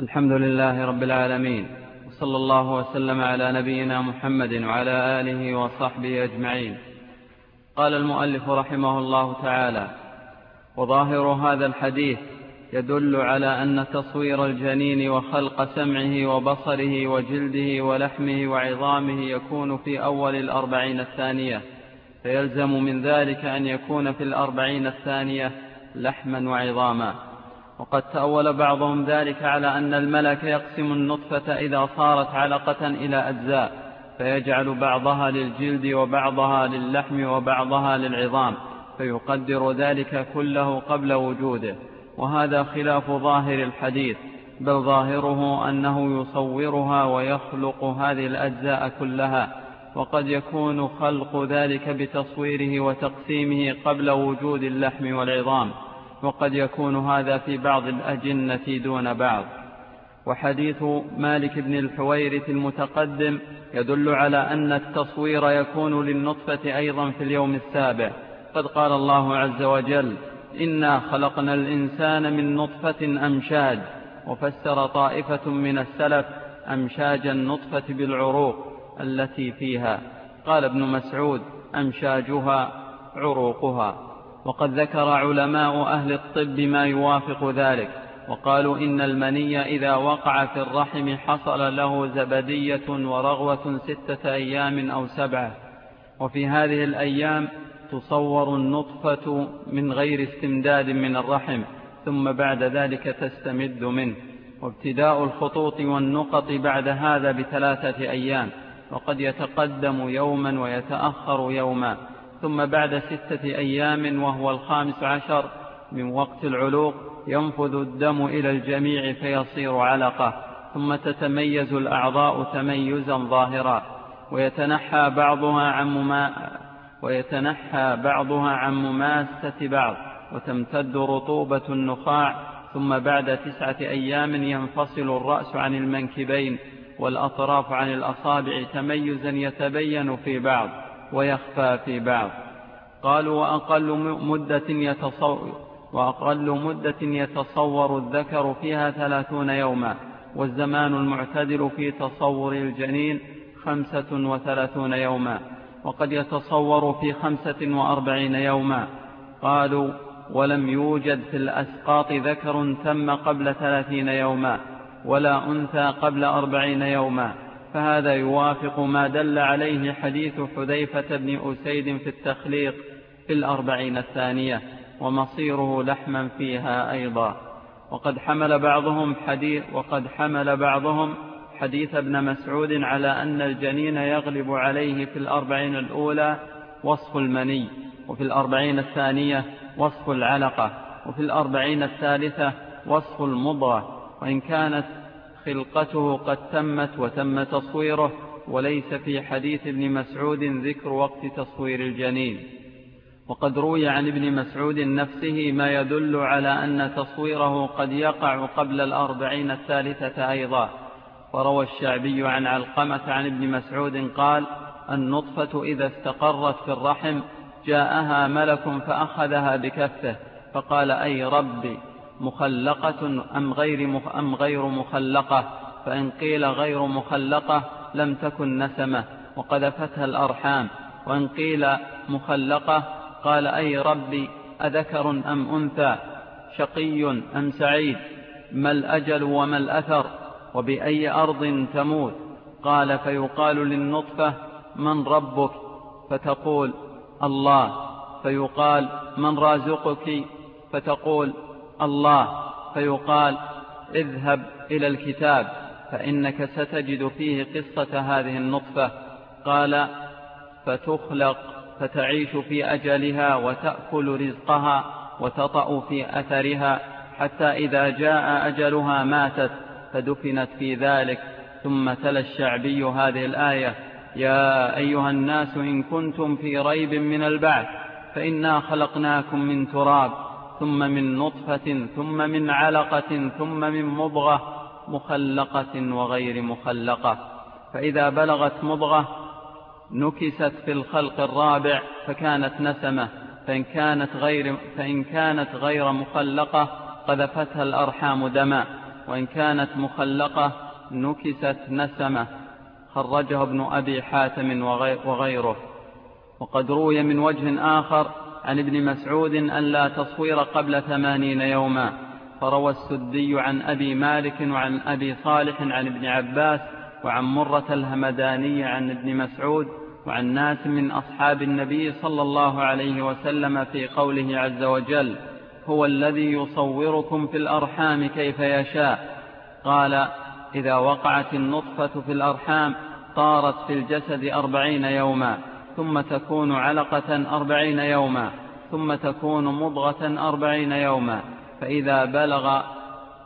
الحمد لله رب العالمين وصلى الله وسلم على نبينا محمد وعلى آله وصحبه أجمعين. قال المؤلف رحمه الله تعالى وظاهر هذا الحديث يدل على أن تصوير الجنين وخلق سمعه وبصره وجلده ولحمه وعظامه يكون في أول الأربعين الثانية. فيلزم من ذلك أن يكون في الأربعين الثانية لحما وعظاما. وقد تأول بعضهم ذلك على أن الملك يقسم النطفة إذا صارت علقة إلى أجزاء فيجعل بعضها للجلد وبعضها للحم وبعضها للعظام فيقدر ذلك كله قبل وجوده. وهذا خلاف ظاهر الحديث بل ظاهره أنه يصورها ويخلق هذه الأجزاء كلها وقد يكون خلق ذلك بتصويره وتقسيمه قبل وجود اللحم والعظام وقد يكون هذا في بعض الأجنة دون بعض. وحديث مالك بن الحويرث المتقدم يدل على أن التصوير يكون للنطفة أيضا في اليوم السابع. قد قال الله عز وجل إنا خلقنا الإنسان من نطفة أمشاج وفسر طائفة من السلف أمشاج النطفة بالعروق التي فيها قال ابن مسعود أمشاجها عروقها وقد ذكر علماء أهل الطب ما يوافق ذلك وقالوا إن المني إذا وقع في الرحم حصل له زبدية ورغوة ستة أيام أو سبعة وفي هذه الأيام تصور النطفة من غير استمداد من الرحم ثم بعد ذلك تستمد منه. وابتداء الخطوط والنقط بعد هذا بثلاثة أيام وقد يتقدم يوما ويتأخر يوما. ثم بعد ستة أيام وهو الخامس عشر من وقت العلوق ينفذ الدم إلى الجميع فيصير علقة ثم تتميز الأعضاء تميزا ظاهرا. ويتنحى بعضها عن ويتنحى بعضها عن مماسة بعض وتمتد رطوبة النخاع ثم بعد تسعة أيام ينفصل الرأس عن المنكبين والأطراف عن الأصابع تميزا يتبين في بعض ويخفى في بعض. قالوا وأقل مدة يتصور وأقل مدة يتصور الذكر فيها ثلاثون يوما والزمان المعتدل في تصور الجنين خمسة وثلاثون يوما. وقد يتصور في خمسة وأربعين يوما. قالوا ولم يوجد في الأسقاط ذكر تم قبل ثلاثين يوما ولا أنثى قبل أربعين يوما. فهذا يوافق ما دل عليه حديث حذيفة بن أسيد في التخليق في الأربعين الثانية ومصيره لحما فيها أيضا. وقد حمل بعضهم حديث وقد حمل بعضهم حديث ابن مسعود على أن الجنين يغلب عليه في الأربعين الأولى وصف المني وفي الأربعين الثانية وصف العلقة وفي الأربعين الثالثة وصف المضغة وإن كانت خلقته قد تمت وتم تصويره وليس في حديث ابن مسعود ذكر وقت تصوير الجنين. وقد روي عن ابن مسعود نفسه ما يدل على أن تصويره قد يقع قبل الأربعين الثالثة أيضا. وروى الشعبي عن علقمة عن ابن مسعود قال النطفة إذا استقرت في الرحم جاءها ملك فأخذها بكفه فقال أي ربي مخلقة أم غير, أم غير مخلقة؟ فإن قيل غير مخلقة لم تكن نسمة وقذفتها الأرحام. وإن قيل مخلقة قال أي ربي أذكر أم أنثى؟ شقي أم سعيد؟ ما الأجل وما الأثر؟ وبأي أرض تموت؟ قال فيقال للنطفة من ربك؟ فتقول الله. فيقال من رازقك؟ فتقول الله. فيقال اذهب إلى الكتاب فإنك ستجد فيه قصة هذه النطفة. قال فتخلق فتعيش في أجلها وتأكل رزقها وتطأ في أثرها حتى إذا جاء أجلها ماتت. فدفنت في ذلك. ثم تلا الشعبي هذه الآية يا أيها الناس إن كنتم في ريب من البعث فإنا خلقناكم من تراب ثم من نطفة ثم من علقة ثم من مضغة مخلقة وغير مخلقة. فإذا بلغت مضغة نكست في الخلق الرابع فكانت نسمة فإن كانت غير, فإن كانت غير مخلقة قذفتها الأرحام دما وإن كانت مخلقة نكست نسمة خرجه ابن أبي حاتم وغيره. وقد روي من وجه آخر عن ابن مسعود أن لا تصوير قبل ثمانين يوما فروى السدي عن أبي مالك وعن أبي صالح عن ابن عباس وعن مرة الهمداني عن ابن مسعود وعن ناس من أصحاب النبي صلى الله عليه وسلم في قوله عز وجل هو الذي يصوركم في الأرحام كيف يشاء. قال إذا وقعت النطفة في الأرحام طارت في الجسد أربعين يوما ثم تكون علقة أربعين يوما ثم تكون مضغة أربعين يوما. فإذا بلغ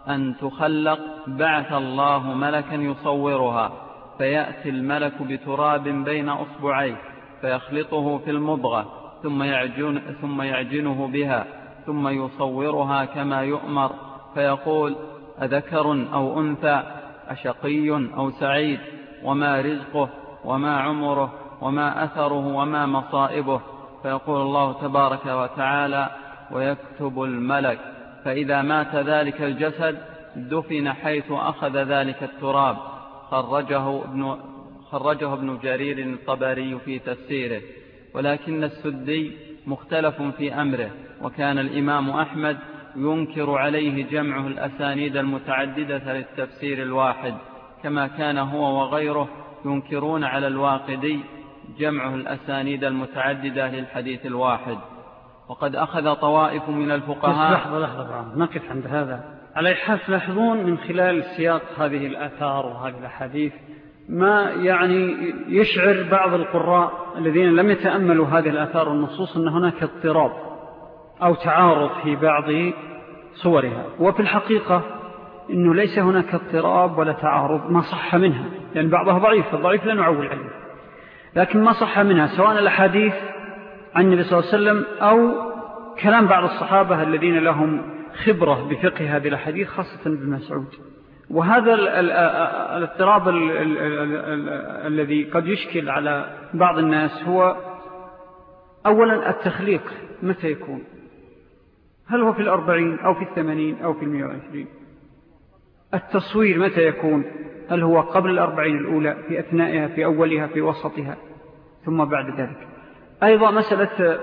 أن تخلق بعث الله ملكا يصورها فيأتي الملك بتراب بين أصبعيه فيخلطه في المضغة ثم, يعجن ثم يعجنه بها. ثم يصورها كما يؤمر فيقول أذكر أو أنثى أشقي أو سعيد وما رزقه وما عمره وما أثره وما مصائبه. فيقول الله تبارك وتعالى ويكتب الملك. فإذا مات ذلك الجسد دفن حيث أخذ ذلك التراب. خرجه ابن, خرجه ابن جرير الطبري في تفسيره. ولكن السدي مختلف في أمره وكان الإمام أحمد ينكر عليه جمعه الأسانيد المتعددة للتفسير الواحد كما كان هو وغيره ينكرون على الواقدي جمعه الأسانيد المتعددة للحديث الواحد. وقد أخذ طوائف من الفقهاء لحظة لحظة نقف عند هذا. على حال تلاحظون من خلال سياق هذه الآثار وهذه الأحاديث ما يعني يشعر بعض القراء الذين لم يتأملوا هذه الآثار والنصوص أن هناك اضطراب أو تعارض في بعض صورها. وفي الحقيقة أنه ليس هناك اضطراب ولا تعارض ما صح منها. لأن بعضها ضعيف الضعيف لا نعول عليه. لكن ما صح منها سواء الأحاديث عن النبي صلى الله عليه وسلم أو كلام بعض الصحابة الذين لهم خبرة بفقه هذه الأحاديث خاصة ابن مسعود. وهذا الاضطراب الذي قد يشكل على بعض الناس هو أولا التخليق متى يكون؟ هل هو في الأربعين أو في الثمانين أو في المئة وعشرين؟ التصوير متى يكون؟ هل هو قبل الأربعين الأولى في أثنائها في أولها في وسطها؟ ثم بعد ذلك. أيضا مسألة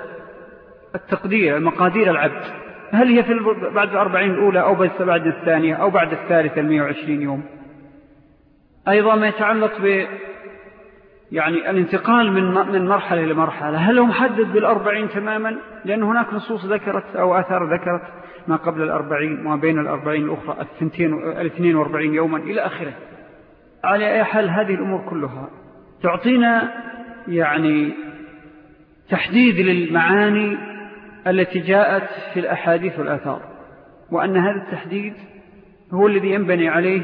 التقدير مقادير العبد. هل هي في بعد الأربعين الأولى أو بعد الثانية أو بعد الثالثة المئة وعشرين يوم؟ أيضا ما يتعلق ب يعني الانتقال من من مرحلة إلى مرحلة. هل هو محدد بالأربعين تماما؟ لأن هناك نصوص ذكرت أو آثار ذكرت ما قبل الأربعين وما بين الأربعين الأخرى الاثنين وأربعين يوما إلى آخره. على أي حال هذه الأمور كلها تعطينا يعني تحديد للمعاني التي جاءت في الأحاديث والآثار وأن هذا التحديد هو الذي ينبني عليه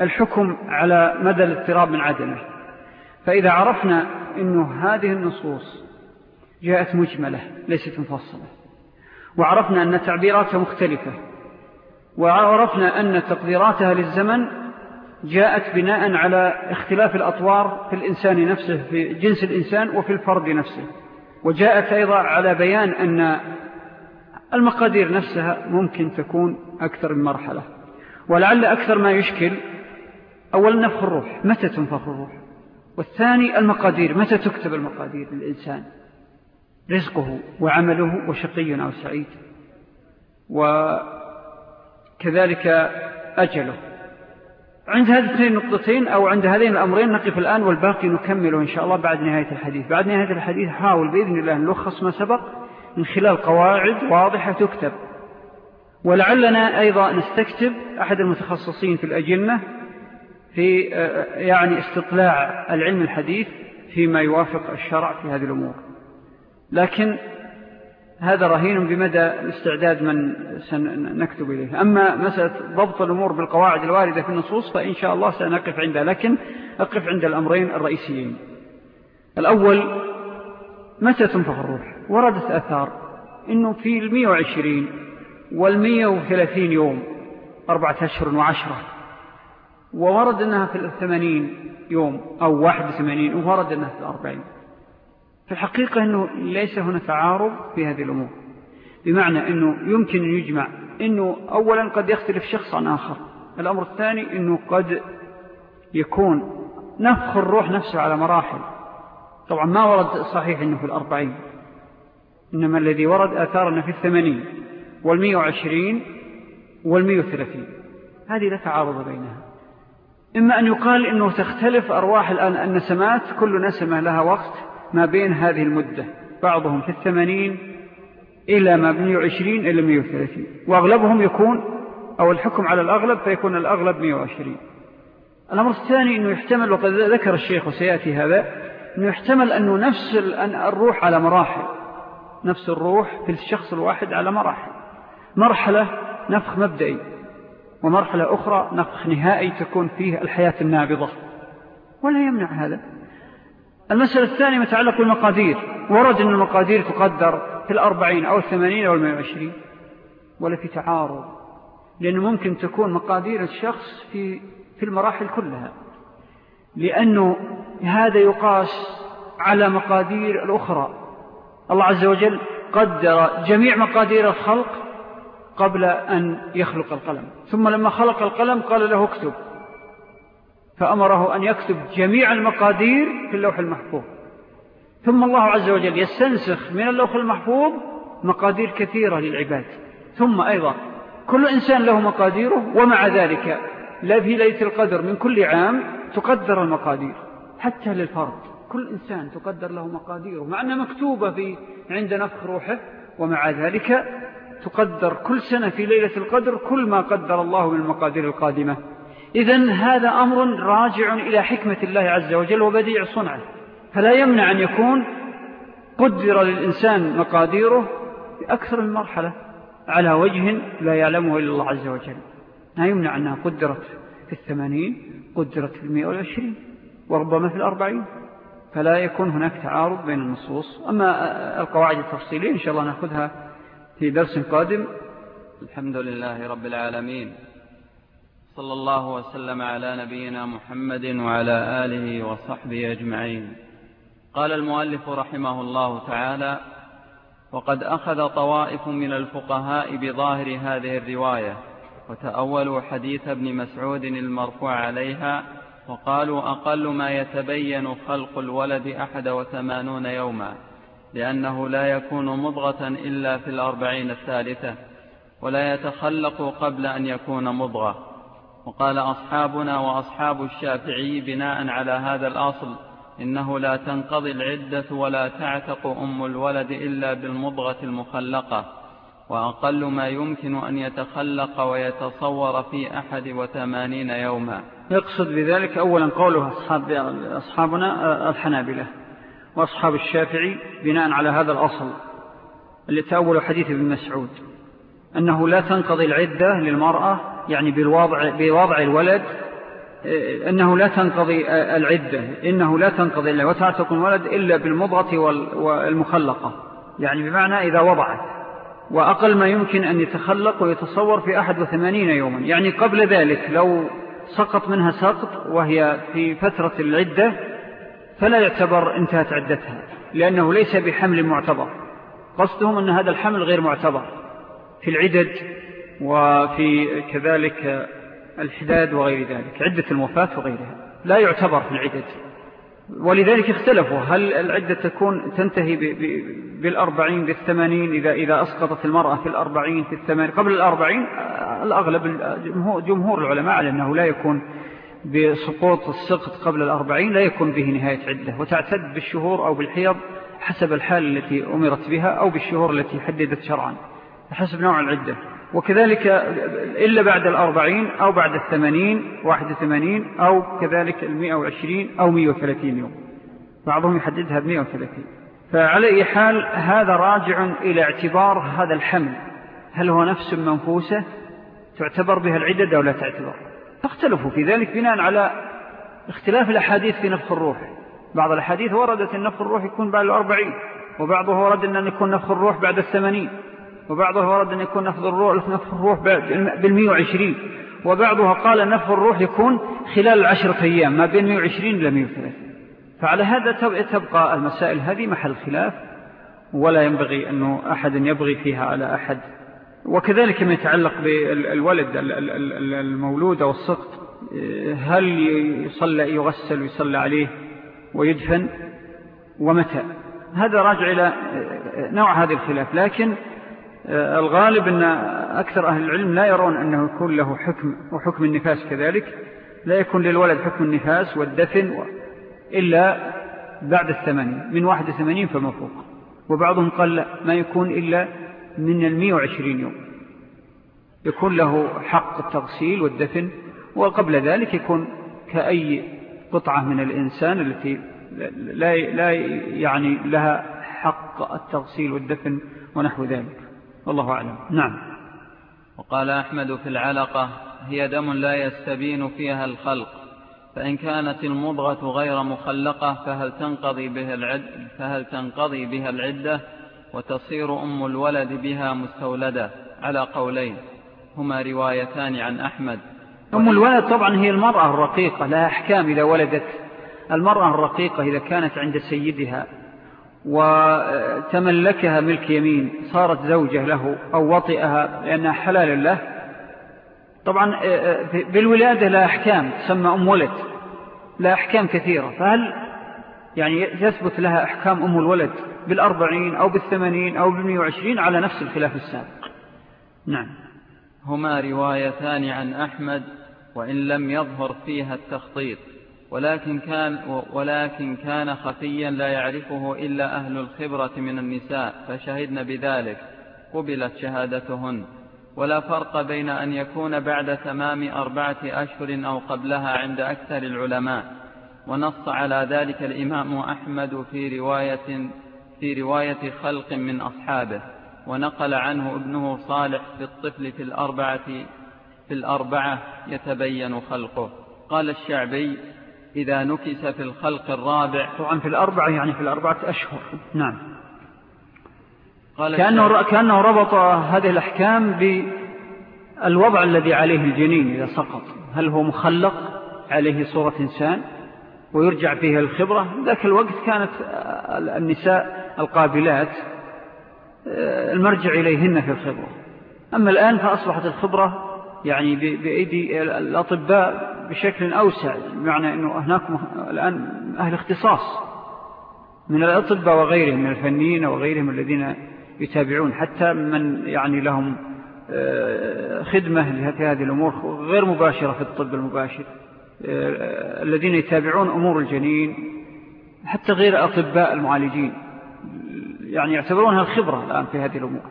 الحكم على مدى الاضطراب من عدمه. فإذا عرفنا أنه هذه النصوص جاءت مجملة ليست مفصلة وعرفنا أن تعبيراتها مختلفة وعرفنا أن تقديراتها للزمن جاءت بناء على اختلاف الأطوار في الإنسان نفسه في جنس الإنسان وفي الفرد نفسه. وجاءت أيضا على بيان أن المقادير نفسها ممكن تكون أكثر من مرحلة. ولعل أكثر ما يشكل أولا نفخ الروح. متى تنفخ الروح؟ والثاني المقادير. متى تكتب المقادير للإنسان؟ رزقه وعمله وشقي أو سعيد. وكذلك أجله. عند الاثنين النقطتين أو عند هذين الأمرين نقف الآن والباقي نكمله إن شاء الله بعد نهاية الحديث. بعد نهاية الحديث حاول بإذن الله نلخص ما سبق من خلال قواعد واضحة تكتب. ولعلنا أيضا نستكتب أحد المتخصصين في الأجنة في يعني استطلاع العلم الحديث فيما يوافق الشرع في هذه الأمور. لكن هذا رهين بمدى الاستعداد من سنكتب إليه. أما مسألة ضبط الأمور بالقواعد الواردة في النصوص فإن شاء الله سنقف عندها. لكن أقف عند الأمرين الرئيسيين. الأول متى تنفخ الروح وردت أثار إنه في المية وعشرين والمية وثلاثين يوم أربعة أشهر وعشرة وورد أنها في الثمانين يوم أو واحد وثمانين وورد أنها في الأربعين. في الحقيقة أنه ليس هنا تعارض في هذه الأمور. بمعنى أنه يمكن أن يجمع أنه أولا قد يختلف شخص عن آخر. الأمر الثاني أنه قد يكون نفخ الروح نفسه على مراحل. طبعا ما ورد صحيح أنه في الأربعين. إنما الذي ورد آثارنا في الثمانين والمية وعشرين والمية وثلاثين. هذه لا تعارض بينها. إما أن يقال إنه تختلف أرواح النسمات كل نسمة لها وقت. ما بين هذه المدة بعضهم في الثمانين إلى ما بين وعشرين إلى مئة وثلاثين. وأغلبهم يكون أو الحكم على الأغلب فيكون الأغلب مئة وعشرين. الأمر الثاني أنه يحتمل وقد ذكر الشيخ وسيأتي هذا أنه يحتمل أنه نفس الروح على مراحل. نفس الروح في الشخص الواحد على مراحل. مرحلة نفخ مبدئي ومرحلة أخرى نفخ نهائي تكون فيه الحياة النابضة. ولا يمنع هذا. المسألة الثانية متعلق بالمقادير. ورد أن المقادير تقدر في الأربعين أو الثمانين أو المائة وعشرين ولا في تعارض. لأنه ممكن تكون مقادير الشخص في, في المراحل كلها. لأنه هذا يقاس على مقادير الأخرى. الله عز وجل قدر جميع مقادير الخلق قبل أن يخلق القلم. ثم لما خلق القلم قال له اكتب. فأمره أن يكتب جميع المقادير في اللوح المحفوظ. ثم الله عز وجل يستنسخ من اللوح المحفوظ مقادير كثيرة للعباد. ثم أيضا كل إنسان له مقاديره ومع ذلك لا في ليلة القدر من كل عام تقدر المقادير. حتى للفرد كل إنسان تقدر له مقاديره مع أنها مكتوبة في عند نفخ روحه ومع ذلك تقدر كل سنة في ليلة القدر كل ما قدر الله من المقادير القادمة. إذن هذا أمر راجع إلى حكمة الله عز وجل وبديع صنعه. فلا يمنع أن يكون قدر للإنسان مقاديره بأكثر من مرحلة على وجه لا يعلمه إلا الله عز وجل. لا يمنع أنها قدرت في الثمانين قدرت في المئة والعشرين وربما في الأربعين. فلا يكون هناك تعارض بين النصوص. أما القواعد التفصيلية إن شاء الله نأخذها في درس قادم. الحمد لله رب العالمين. صلى الله وسلم على نبينا محمد وعلى آله وصحبه أجمعين. قال المؤلف رحمه الله تعالى وقد أخذ طوائف من الفقهاء بظاهر هذه الرواية وتأولوا حديث ابن مسعود المرفوع عليها وقالوا أقل ما يتبين خلق الولد أحد وثمانون يوما لأنه لا يكون مضغة إلا في الأربعين الثالثة ولا يتخلق قبل أن يكون مضغة. وقال أصحابنا وأصحاب الشافعي بناء على هذا الأصل إنه لا تنقضي العدة ولا تعتق أم الولد إلا بالمضغة المخلقة وأقل ما يمكن أن يتخلق ويتصور في أحد وثمانين يوما. يقصد بذلك أولا قوله أصحاب أصحابنا الحنابلة وأصحاب الشافعي بناء على هذا الأصل اللي تأول حديث ابن مسعود أنه لا تنقضي العدة للمرأة يعني بالوضع, بوضع الولد أنه لا تنقضي العدة إنه لا تنقضي إلا وتعتق الولد إلا بالمضغة والمخلقة. يعني بمعنى إذا وضعت. وأقل ما يمكن أن يتخلق ويتصور في أحد وثمانين يوما. يعني قبل ذلك لو سقط منها سقط وهي في فترة العدة فلا يعتبر انتهت عدتها لأنه ليس بحمل معتبر. قصدهم أن هذا الحمل غير معتبر. في العدد وفي كذلك الحداد وغير ذلك عدة الوفاة وغيرها. لا يعتبر في العدد. ولذلك اختلفوا. هل العدة تكون تنتهي بالأربعين بالثمانين؟ إذا, إذا أسقطت المرأة في الأربعين في الثمانين قبل الأربعين الأغلب جمهور العلماء على أنه لا يكون بسقوط السقط قبل الأربعين لا يكون به نهاية عدة. وتعتد بالشهور أو بالحيض حسب الحال التي أمرت بها أو بالشهور التي حددت شرعا حسب نوع العدة. وكذلك إلا بعد الأربعين أو بعد الثمانين واحد الثمانين أو كذلك المئة وعشرين أو مئة وثلاثين يوم. بعضهم يحددها بمئة وثلاثين. فعلى أي حال هذا راجع إلى اعتبار هذا الحمل. هل هو نفس منفوسة؟ تعتبر بها العدد أو لا تعتبر؟ فاختلفوا في ذلك بناء على اختلاف الأحاديث في نفخ الروح. بعض الأحاديث وردت أن نفخ الروح يكون بعد الأربعين وبعضها ورد أن يكون نفخ الروح بعد الثمانين. وبعضها ورد أن يكون نفخ الروح, نفخ الروح بالمئة وعشرين. وبعضها قال نفخ الروح يكون خلال العشرة أيام ما بين مئة وعشرين إلى مئة وثلاثين. فعلى هذا تبقى المسائل هذه محل خلاف ولا ينبغي أنه أحد يبغي فيها على أحد. وكذلك ما يتعلق بالولد المولود أو السقط هل يصلى يغسل ويصلى عليه ويدفن؟ ومتى؟ هذا راجع إلى نوع هذه الخلاف. لكن الغالب أن أكثر أهل العلم لا يرون أنه يكون له حكم وحكم النفاس كذلك. لا يكون للولد حكم النفاس والدفن إلا بعد الثمانين. من واحد الثمانين فما فوق. وبعضهم قال لا ما يكون إلا من المئة وعشرين يوم. يكون له حق التغسيل والدفن وقبل ذلك يكون كأي قطعة من الإنسان التي لا يعني لها حق التغسيل والدفن ونحو ذلك. والله أعلم. نعم. وقال أحمد في العلقة هي دم لا يستبين فيها الخلق فإن كانت المضغة غير مخلقة فهل تنقضي بها العد فهل تنقضي بها العدة؟ وتصير أم الولد بها مستولدة على قولين هما روايتان عن أحمد. أم الولد طبعا هي المرأة الرقيقة لها أحكام إذا ولدت. المرأة الرقيقة إذا كانت عند سيدها. وتملكها ملك يمين صارت زوجة له أو وطئها لأنها حلال له. طبعا بالولادة لا أحكام تسمى أم ولد لا أحكام كثيرة. فهل يعني يثبت لها أحكام أم الولد بالأربعين أو بالثمانين أو بالمئة وعشرين على نفس الخلاف السابق؟ نعم. هما روايتان عن أحمد وإن لم يظهر فيها التخطيط. ولكن كان, ولكن كان خفيا لا يعرفه إلا أهل الخبرة من النساء فشهدن بذلك قبلت شهادتهن. ولا فرق بين أن يكون بعد تمام أربعة أشهر أو قبلها عند أكثر العلماء. ونص على ذلك الإمام أحمد في رواية, في رواية خلق من أصحابه. ونقل عنه ابنه صالح في الطفل في الأربعة, في الأربعة يتبين خلقه. قال الشعبي إذا نكس في الخلق الرابع طبعا في الأربعة يعني في الأربعة أشهر. نعم. قال كأنه, كأنه ربط هذه الأحكام بالوضع الذي عليه الجنين إذا سقط. هل هو مخلق عليه صورة إنسان ويرجع فيها الخبرة؟ ذاك الوقت كانت النساء القابلات المرجع إليهن في الخبرة. أما الآن فأصبحت الخبرة يعني بأيدي الأطباء بشكل أوسع بمعنى أنه هناك الآن أهل اختصاص من الأطباء وغيرهم من الفنيين وغيرهم الذين يتابعون حتى من يعني لهم آه، خدمة في هذه الأمور غير مباشرة في الطب المباشر آه، الذين يتابعون أمور الجنين حتى غير أطباء المعالجين يعني يعتبرونها الخبرة الآن في هذه الأمور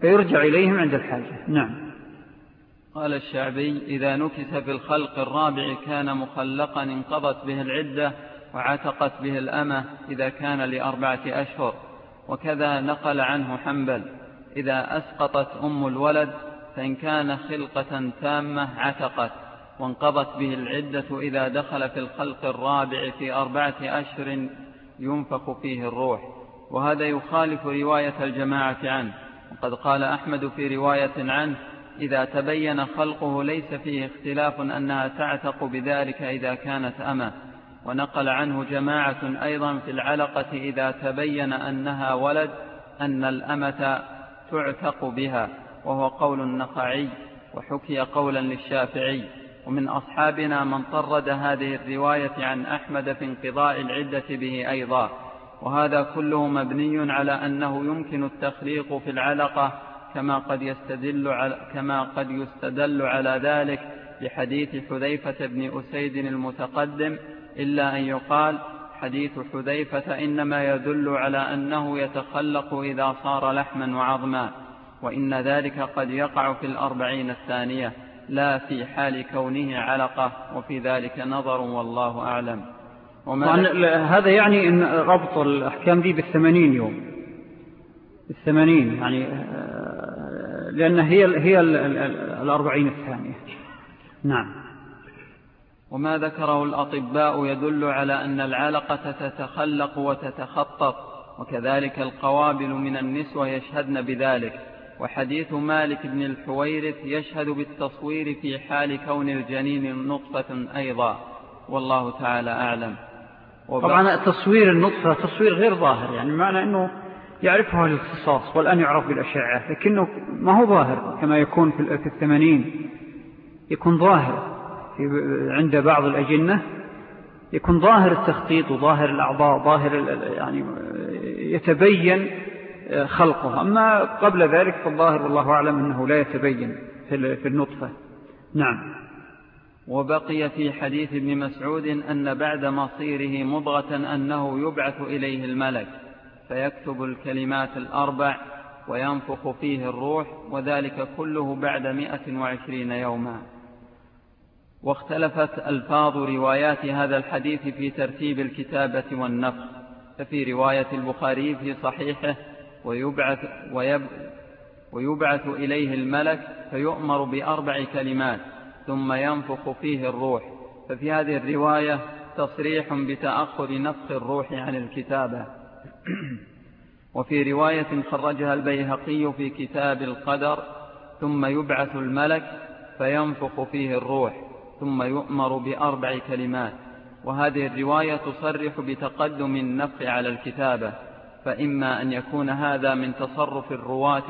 فيرجع إليهم عند الحاجة. نعم. قال الشعبي إذا نكس في الخلق الرابع كان مخلقا انقضت به العدة وعتقت به الأمة إذا كان لأربعة أشهر. وكذا نقل عنه حنبل إذا أسقطت أم الولد فإن كان خلقة تامة عتقت وانقضت به العدة إذا دخل في الخلق الرابع في أربعة أشهر ينفخ فيه الروح. وهذا يخالف رواية الجماعة عنه. وقد قال أحمد في رواية عنه إذا تبين خلقه ليس فيه اختلاف أنها تعتق بذلك إذا كانت أمة. ونقل عنه جماعة أيضا في العلقة إذا تبين أنها ولد أن الأمة تعتق بها وهو قول النخعي وحكي قولا للشافعي. ومن أصحابنا من طرد هذه الرواية عن أحمد في انقضاء العدة به أيضا. وهذا كله مبني على أنه يمكن التخليق في العلقة كما قد يستدل على, كما قد يستدل على ذلك بحديث حذيفة بن أسيد المتقدم إلا أن يقال حديث حذيفة إنما يدل على أنه يتخلق إذا صار لحما وعظما وإن ذلك قد يقع في الأربعين الثانية لا في حال كونه علقة وفي ذلك نظر والله أعلم. هذا يعني أن ربط الأحكام دي بالثمانين يوم. بالثمانين يعني آه، لأن هي, هي الأربعين الثانية. نعم. وما ذكره الأطباء يدل على أن العلقة تتخلق وتتخطط وكذلك القوابل من النسوة يشهدن بذلك. وحديث مالك بن الحويرث يشهد بالتصوير في حال كون الجنين نطفة أيضا. والله تعالى أعلم. طبعا تصوير النطفة تصوير غير ظاهر يعني معنى أنه يعرفه الاختصاص والآن يعرف بالأشعة لكنه ما هو ظاهر كما يكون في الثمانين يكون ظاهر عند بعض الأجنة يكون ظاهر التخطيط وظاهر الأعضاء ظاهر يعني يتبين خلقه أما قبل ذلك فالظاهر والله أعلم أنه لا يتبين في النطفة. نعم. وبقي في حديث ابن مسعود أن بعد مصيره مضغة أنه يبعث إليه الملك. فيكتب الكلمات الأربع وينفخ فيه الروح وذلك كله بعد مئة وعشرين يوما. واختلفت ألفاظ روايات هذا الحديث في ترتيب الكتابة والنفخ ففي رواية البخاري في صحيحه ويبعث, ويب ويبعث إليه الملك فيؤمر بأربع كلمات ثم ينفخ فيه الروح. ففي هذه الرواية تصريح بتأخر نفخ الروح عن الكتابة. وفي رواية خرجها البيهقي في كتاب القدر ثم يبعث الملك فينفخ فيه الروح ثم يؤمر بأربع كلمات. وهذه الرواية تصرح بتقدم النفخ على الكتابة فإما أن يكون هذا من تصرف الرواة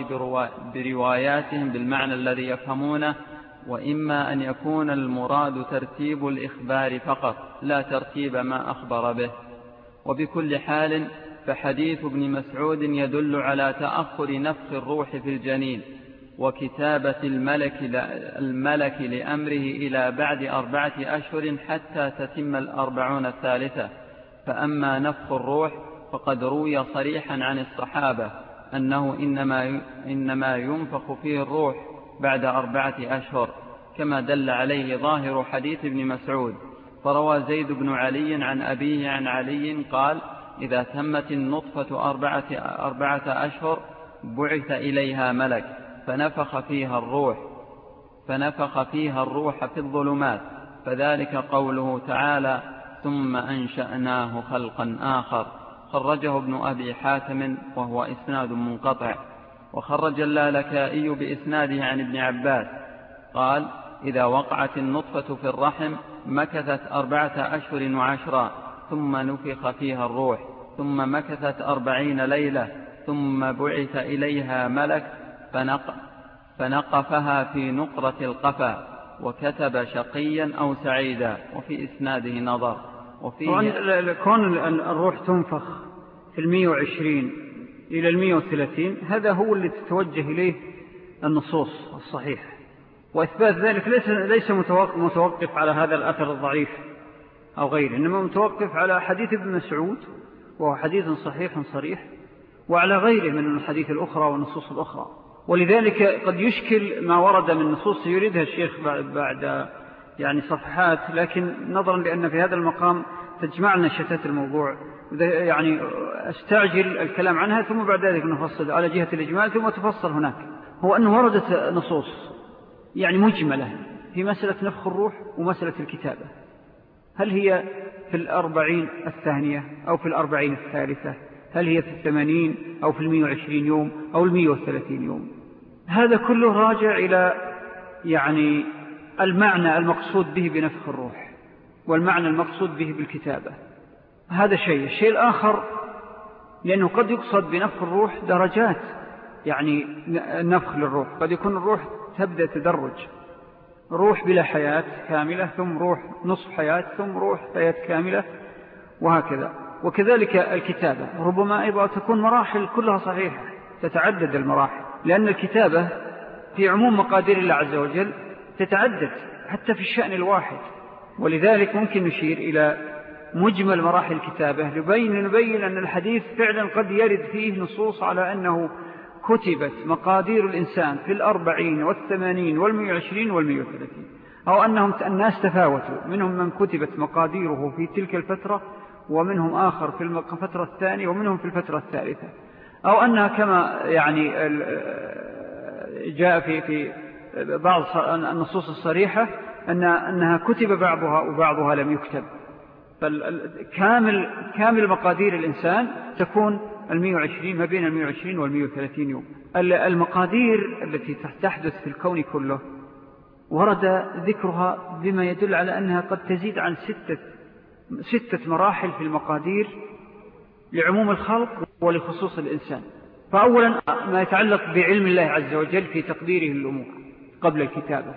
برواياتهم بالمعنى الذي يفهمونه وإما أن يكون المراد ترتيب الإخبار فقط لا ترتيب ما أخبر به. وبكل حال فحديث ابن مسعود يدل على تأخر نفخ الروح في الجنين وكتابة الملك, الملك لأمره إلى بعد أربعة أشهر حتى تتم الأربعون الثالثة. فأما نفخ الروح فقد روي صريحا عن الصحابة أنه إنما, إنما ينفخ فيه الروح بعد أربعة أشهر كما دل عليه ظاهر حديث ابن مسعود. فروى زيد بن علي عن أبيه عن علي قال إذا تمت النطفة أربعة, أربعة أشهر بعث إليها ملك فنفخ فيها الروح فنفخ فيها الروح في الظلمات فذلك قوله تعالى ثم أنشأناه خلقا آخر خرجه ابن أبي حاتم وهو إسناد منقطع. وخرج اللالكائي بإسناده عن ابن عباس. قال إذا وقعت النطفة في الرحم مكثت أربعة أشهر وعشرا ثم نفخ فيها الروح ثم مكثت أربعين ليلة ثم بعث إليها ملك فنق فنقفها في نقرة القفا وكتب شقيا أو سعيدا وفي إسناده نظر وفيه كون الروح تنفخ في المية وعشرين إلى المية وثلاثين هذا هو اللي تتوجه إليه النصوص الصحيحة. وإثبات ذلك ليس, ليس متوقف على هذا الأثر الضعيف أو غيره إنما متوقف على حديث ابن مسعود وهو حديث صحيح صريح وعلى غيره من الحديث الأخرى والنصوص الأخرى. ولذلك قد يشكل ما ورد من نصوص يريدها الشيخ بعد يعني صفحات لكن نظرا لأن في هذا المقام تجمعنا شتات الموضوع. يعني أستعجل الكلام عنها ثم بعد ذلك نفصل على جهة الإجمال ثم تفصل هناك. هو أنه وردت نصوص يعني مجملة في مسألة نفخ الروح ومسألة الكتابة. هل هي في الأربعين الثانية أو في الأربعين الثالثة هل هي في الثمانين أو في المية وعشرين يوم أو المية والثلاثين يوم؟ هذا كله راجع إلى يعني المعنى المقصود به بنفخ الروح والمعنى المقصود به بالكتابة. هذا شيء. الشيء الآخر لأنه قد يقصد بنفخ الروح درجات يعني نفخ للروح. قد يكون الروح تبدأ تدرج. روح بلا حياة كاملة ثم روح نصف حياة ثم روح حياة كاملة وهكذا. وكذلك الكتابة. ربما أيضا تكون مراحل كلها صحيحة تتعدد المراحل لأن الكتابة في عموم مقادير الله عز وجل تتعدد حتى في الشأن الواحد. ولذلك ممكن نشير إلى مجمل مراحل الكتابة لبين نبين أن الحديث فعلا قد يرد فيه نصوص على أنه كتبت مقادير الإنسان في الأربعين والثمانين والمئة وعشرين والمئة وثلاثين أو أنهم الناس تفاوتوا. منهم من كتبت مقاديره في تلك الفترة ومنهم آخر في الفترة الثانية ومنهم في الفترة الثالثة. أو أنها كما يعني جاء في في بعض النصوص الصريحة أن أنها كتب بعضها وبعضها لم يكتب. فالكامل كامل مقادير الإنسان تكون المية وعشرين ما بين المية وعشرين والمية وثلاثين يوم. المقادير التي تحدث في الكون كله ورد ذكرها بما يدل على أنها قد تزيد عن ستة, ستة مراحل في المقادير لعموم الخلق ولخصوص الإنسان. فأولا ما يتعلق بعلم الله عز وجل في تقديره الأمور قبل الكتابة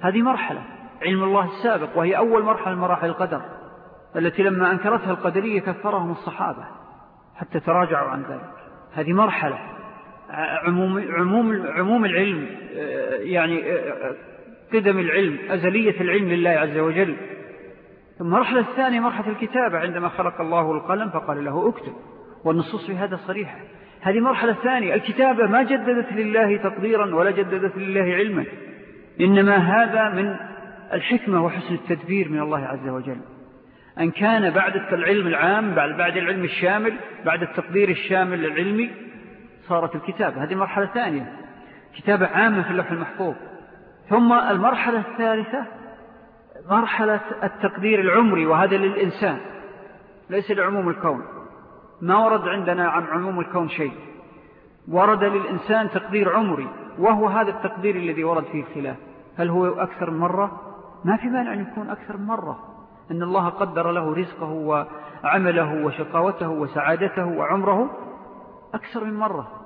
هذه مرحلة علم الله السابق وهي أول مرحلة مراحل القدر التي لما أنكرتها القدرية كفرهم الصحابة. حتى تراجعوا عن ذلك. هذه مرحلة. عموم, عموم, عموم العلم يعني قدم العلم أزلية العلم لله عز وجل. المرحلة الثانية مرحلة الكتابة. عندما خلق الله القلم فقال له اكتب والنصوص في هذا صريحة. هذه مرحلة ثانية. الكتابة ما جددت لله تقديرا ولا جددت لله علما. إنما هذا من الحكمة وحسن التدبير من الله عز وجل. أن كان بعد العلم العام بعد, بعد العلم الشامل بعد التقدير الشامل العلمي صارت الكتابة. هذه مرحلة ثانية. كتابة عامة في اللوح المحفوظ. ثم المرحلة الثالثة مرحلة التقدير العمري وهذا للإنسان. ليس لعموم الكون. ما ورد عندنا عن عموم الكون شيء. ورد للإنسان تقدير عمري وهو هذا التقدير الذي ورد فيه الخلاف. هل هو أكثر من مرة؟ ما في مانع أن يكون أكثر من مرة. أن الله قدر له رزقه وعمله وشقاوته وسعادته وعمره أكثر من مرة.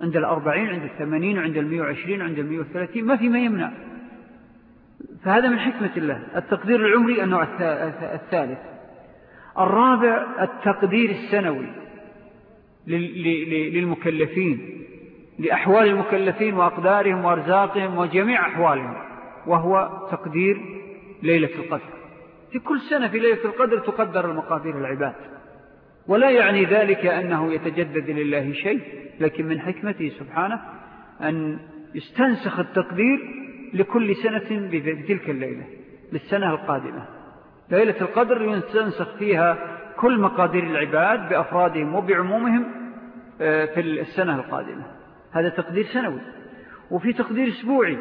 عند الأربعين عند الثمانين عند المئة وعشرين عند المئة والثلاثين ما في ما يمنع. فهذا من حكمة الله. التقدير العمري النوع الثالث. الرابع التقدير السنوي للمكلفين لأحوال المكلفين وأقدارهم وأرزاقهم وجميع أحوالهم وهو تقدير ليلة القدر. في كل سنة في ليلة القدر تقدر المقادير العباد. ولا يعني ذلك أنه يتجدد لله شيء لكن من حكمته سبحانه أن يستنسخ التقدير لكل سنة بتلك الليلة للسنة القادمة. ليلة القدر يستنسخ فيها كل مقادير العباد بأفرادهم وبعمومهم آه، في السنة القادمة. هذا تقدير سنوي. وفي تقدير أسبوعي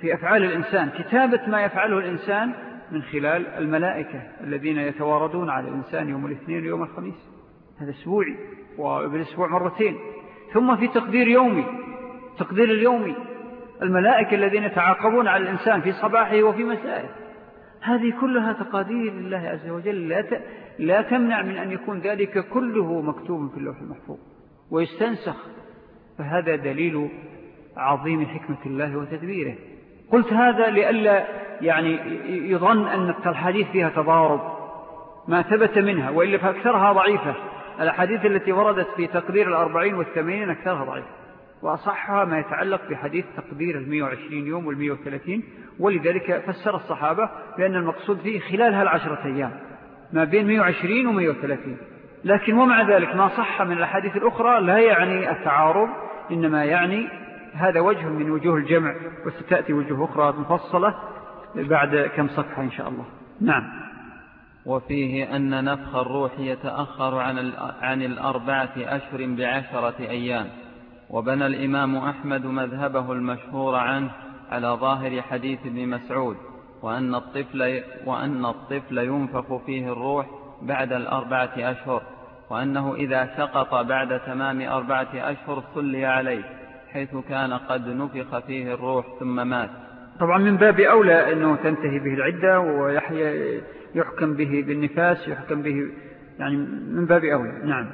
في أفعال الإنسان. كتابة ما يفعله الإنسان من خلال الملائكة الذين يتواردون على الإنسان يوم الاثنين ويوم الخميس. هذا اسبوعي وبالاسبوع مرتين. ثم في تقدير يومي تقدير اليومي الملائكة الذين يتعاقبون على الإنسان في صباحه وفي مسائه. هذه كلها تقادير لله عز وجل. لا, ت... لا تمنع من أن يكون ذلك كله مكتوب في اللوح المحفوظ ويستنسخ. فهذا دليل عظيم حكمة الله وتدبيره. قلت هذا لألا يعني يظن أن الحديث فيها تضارب ما ثبت منها وإلا فأكثرها ضعيفة. الأحاديث التي وردت في تقدير الأربعين والثمانين أكثرها ضعيفة. وأصحها ما يتعلق بحديث تقدير المية وعشرين يوم والمية وثلاثين ولذلك فسر الصحابة بأن المقصود فيه خلال هالعشرة أيام ما بين مية وعشرين ومية وثلاثين. لكن ومع ذلك ما صح من الأحاديث الأخرى لا يعني التعارض إنما يعني هذا وجه من وجوه الجمع وستأتي وجوه أخرى مفصلة. بعد كم صفحة إن شاء الله؟ نعم. وفيه أن نفخ الروح يتأخر عن, عن الأربعة أشهر بعشرة أيام. وبنى الإمام أحمد مذهبه المشهور عنه على ظاهر حديث ابن مسعود وأن الطفل, وأن الطفل ينفخ فيه الروح بعد الأربعة أشهر وأنه إذا سقط بعد تمام أربعة أشهر صلي عليه حيث كان قد نفخ فيه الروح ثم مات. طبعا من باب أولى أنه تنتهي به العدة ويحكم به بالنفاس يحكم به يعني من باب أولى. نعم.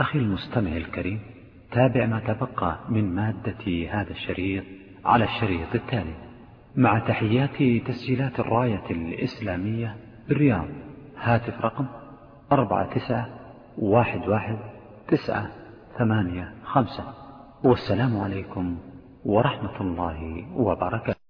أخي المستمع الكريم تابع ما تبقى من مادة هذا الشريط على الشريط التالي. مع تحيات تسجيلات الراية الإسلامية بالرياض هاتف رقم أربعة تسعة واحد واحد تسعة ثمانية خمسة. والسلام عليكم ورحمة الله وبركاته.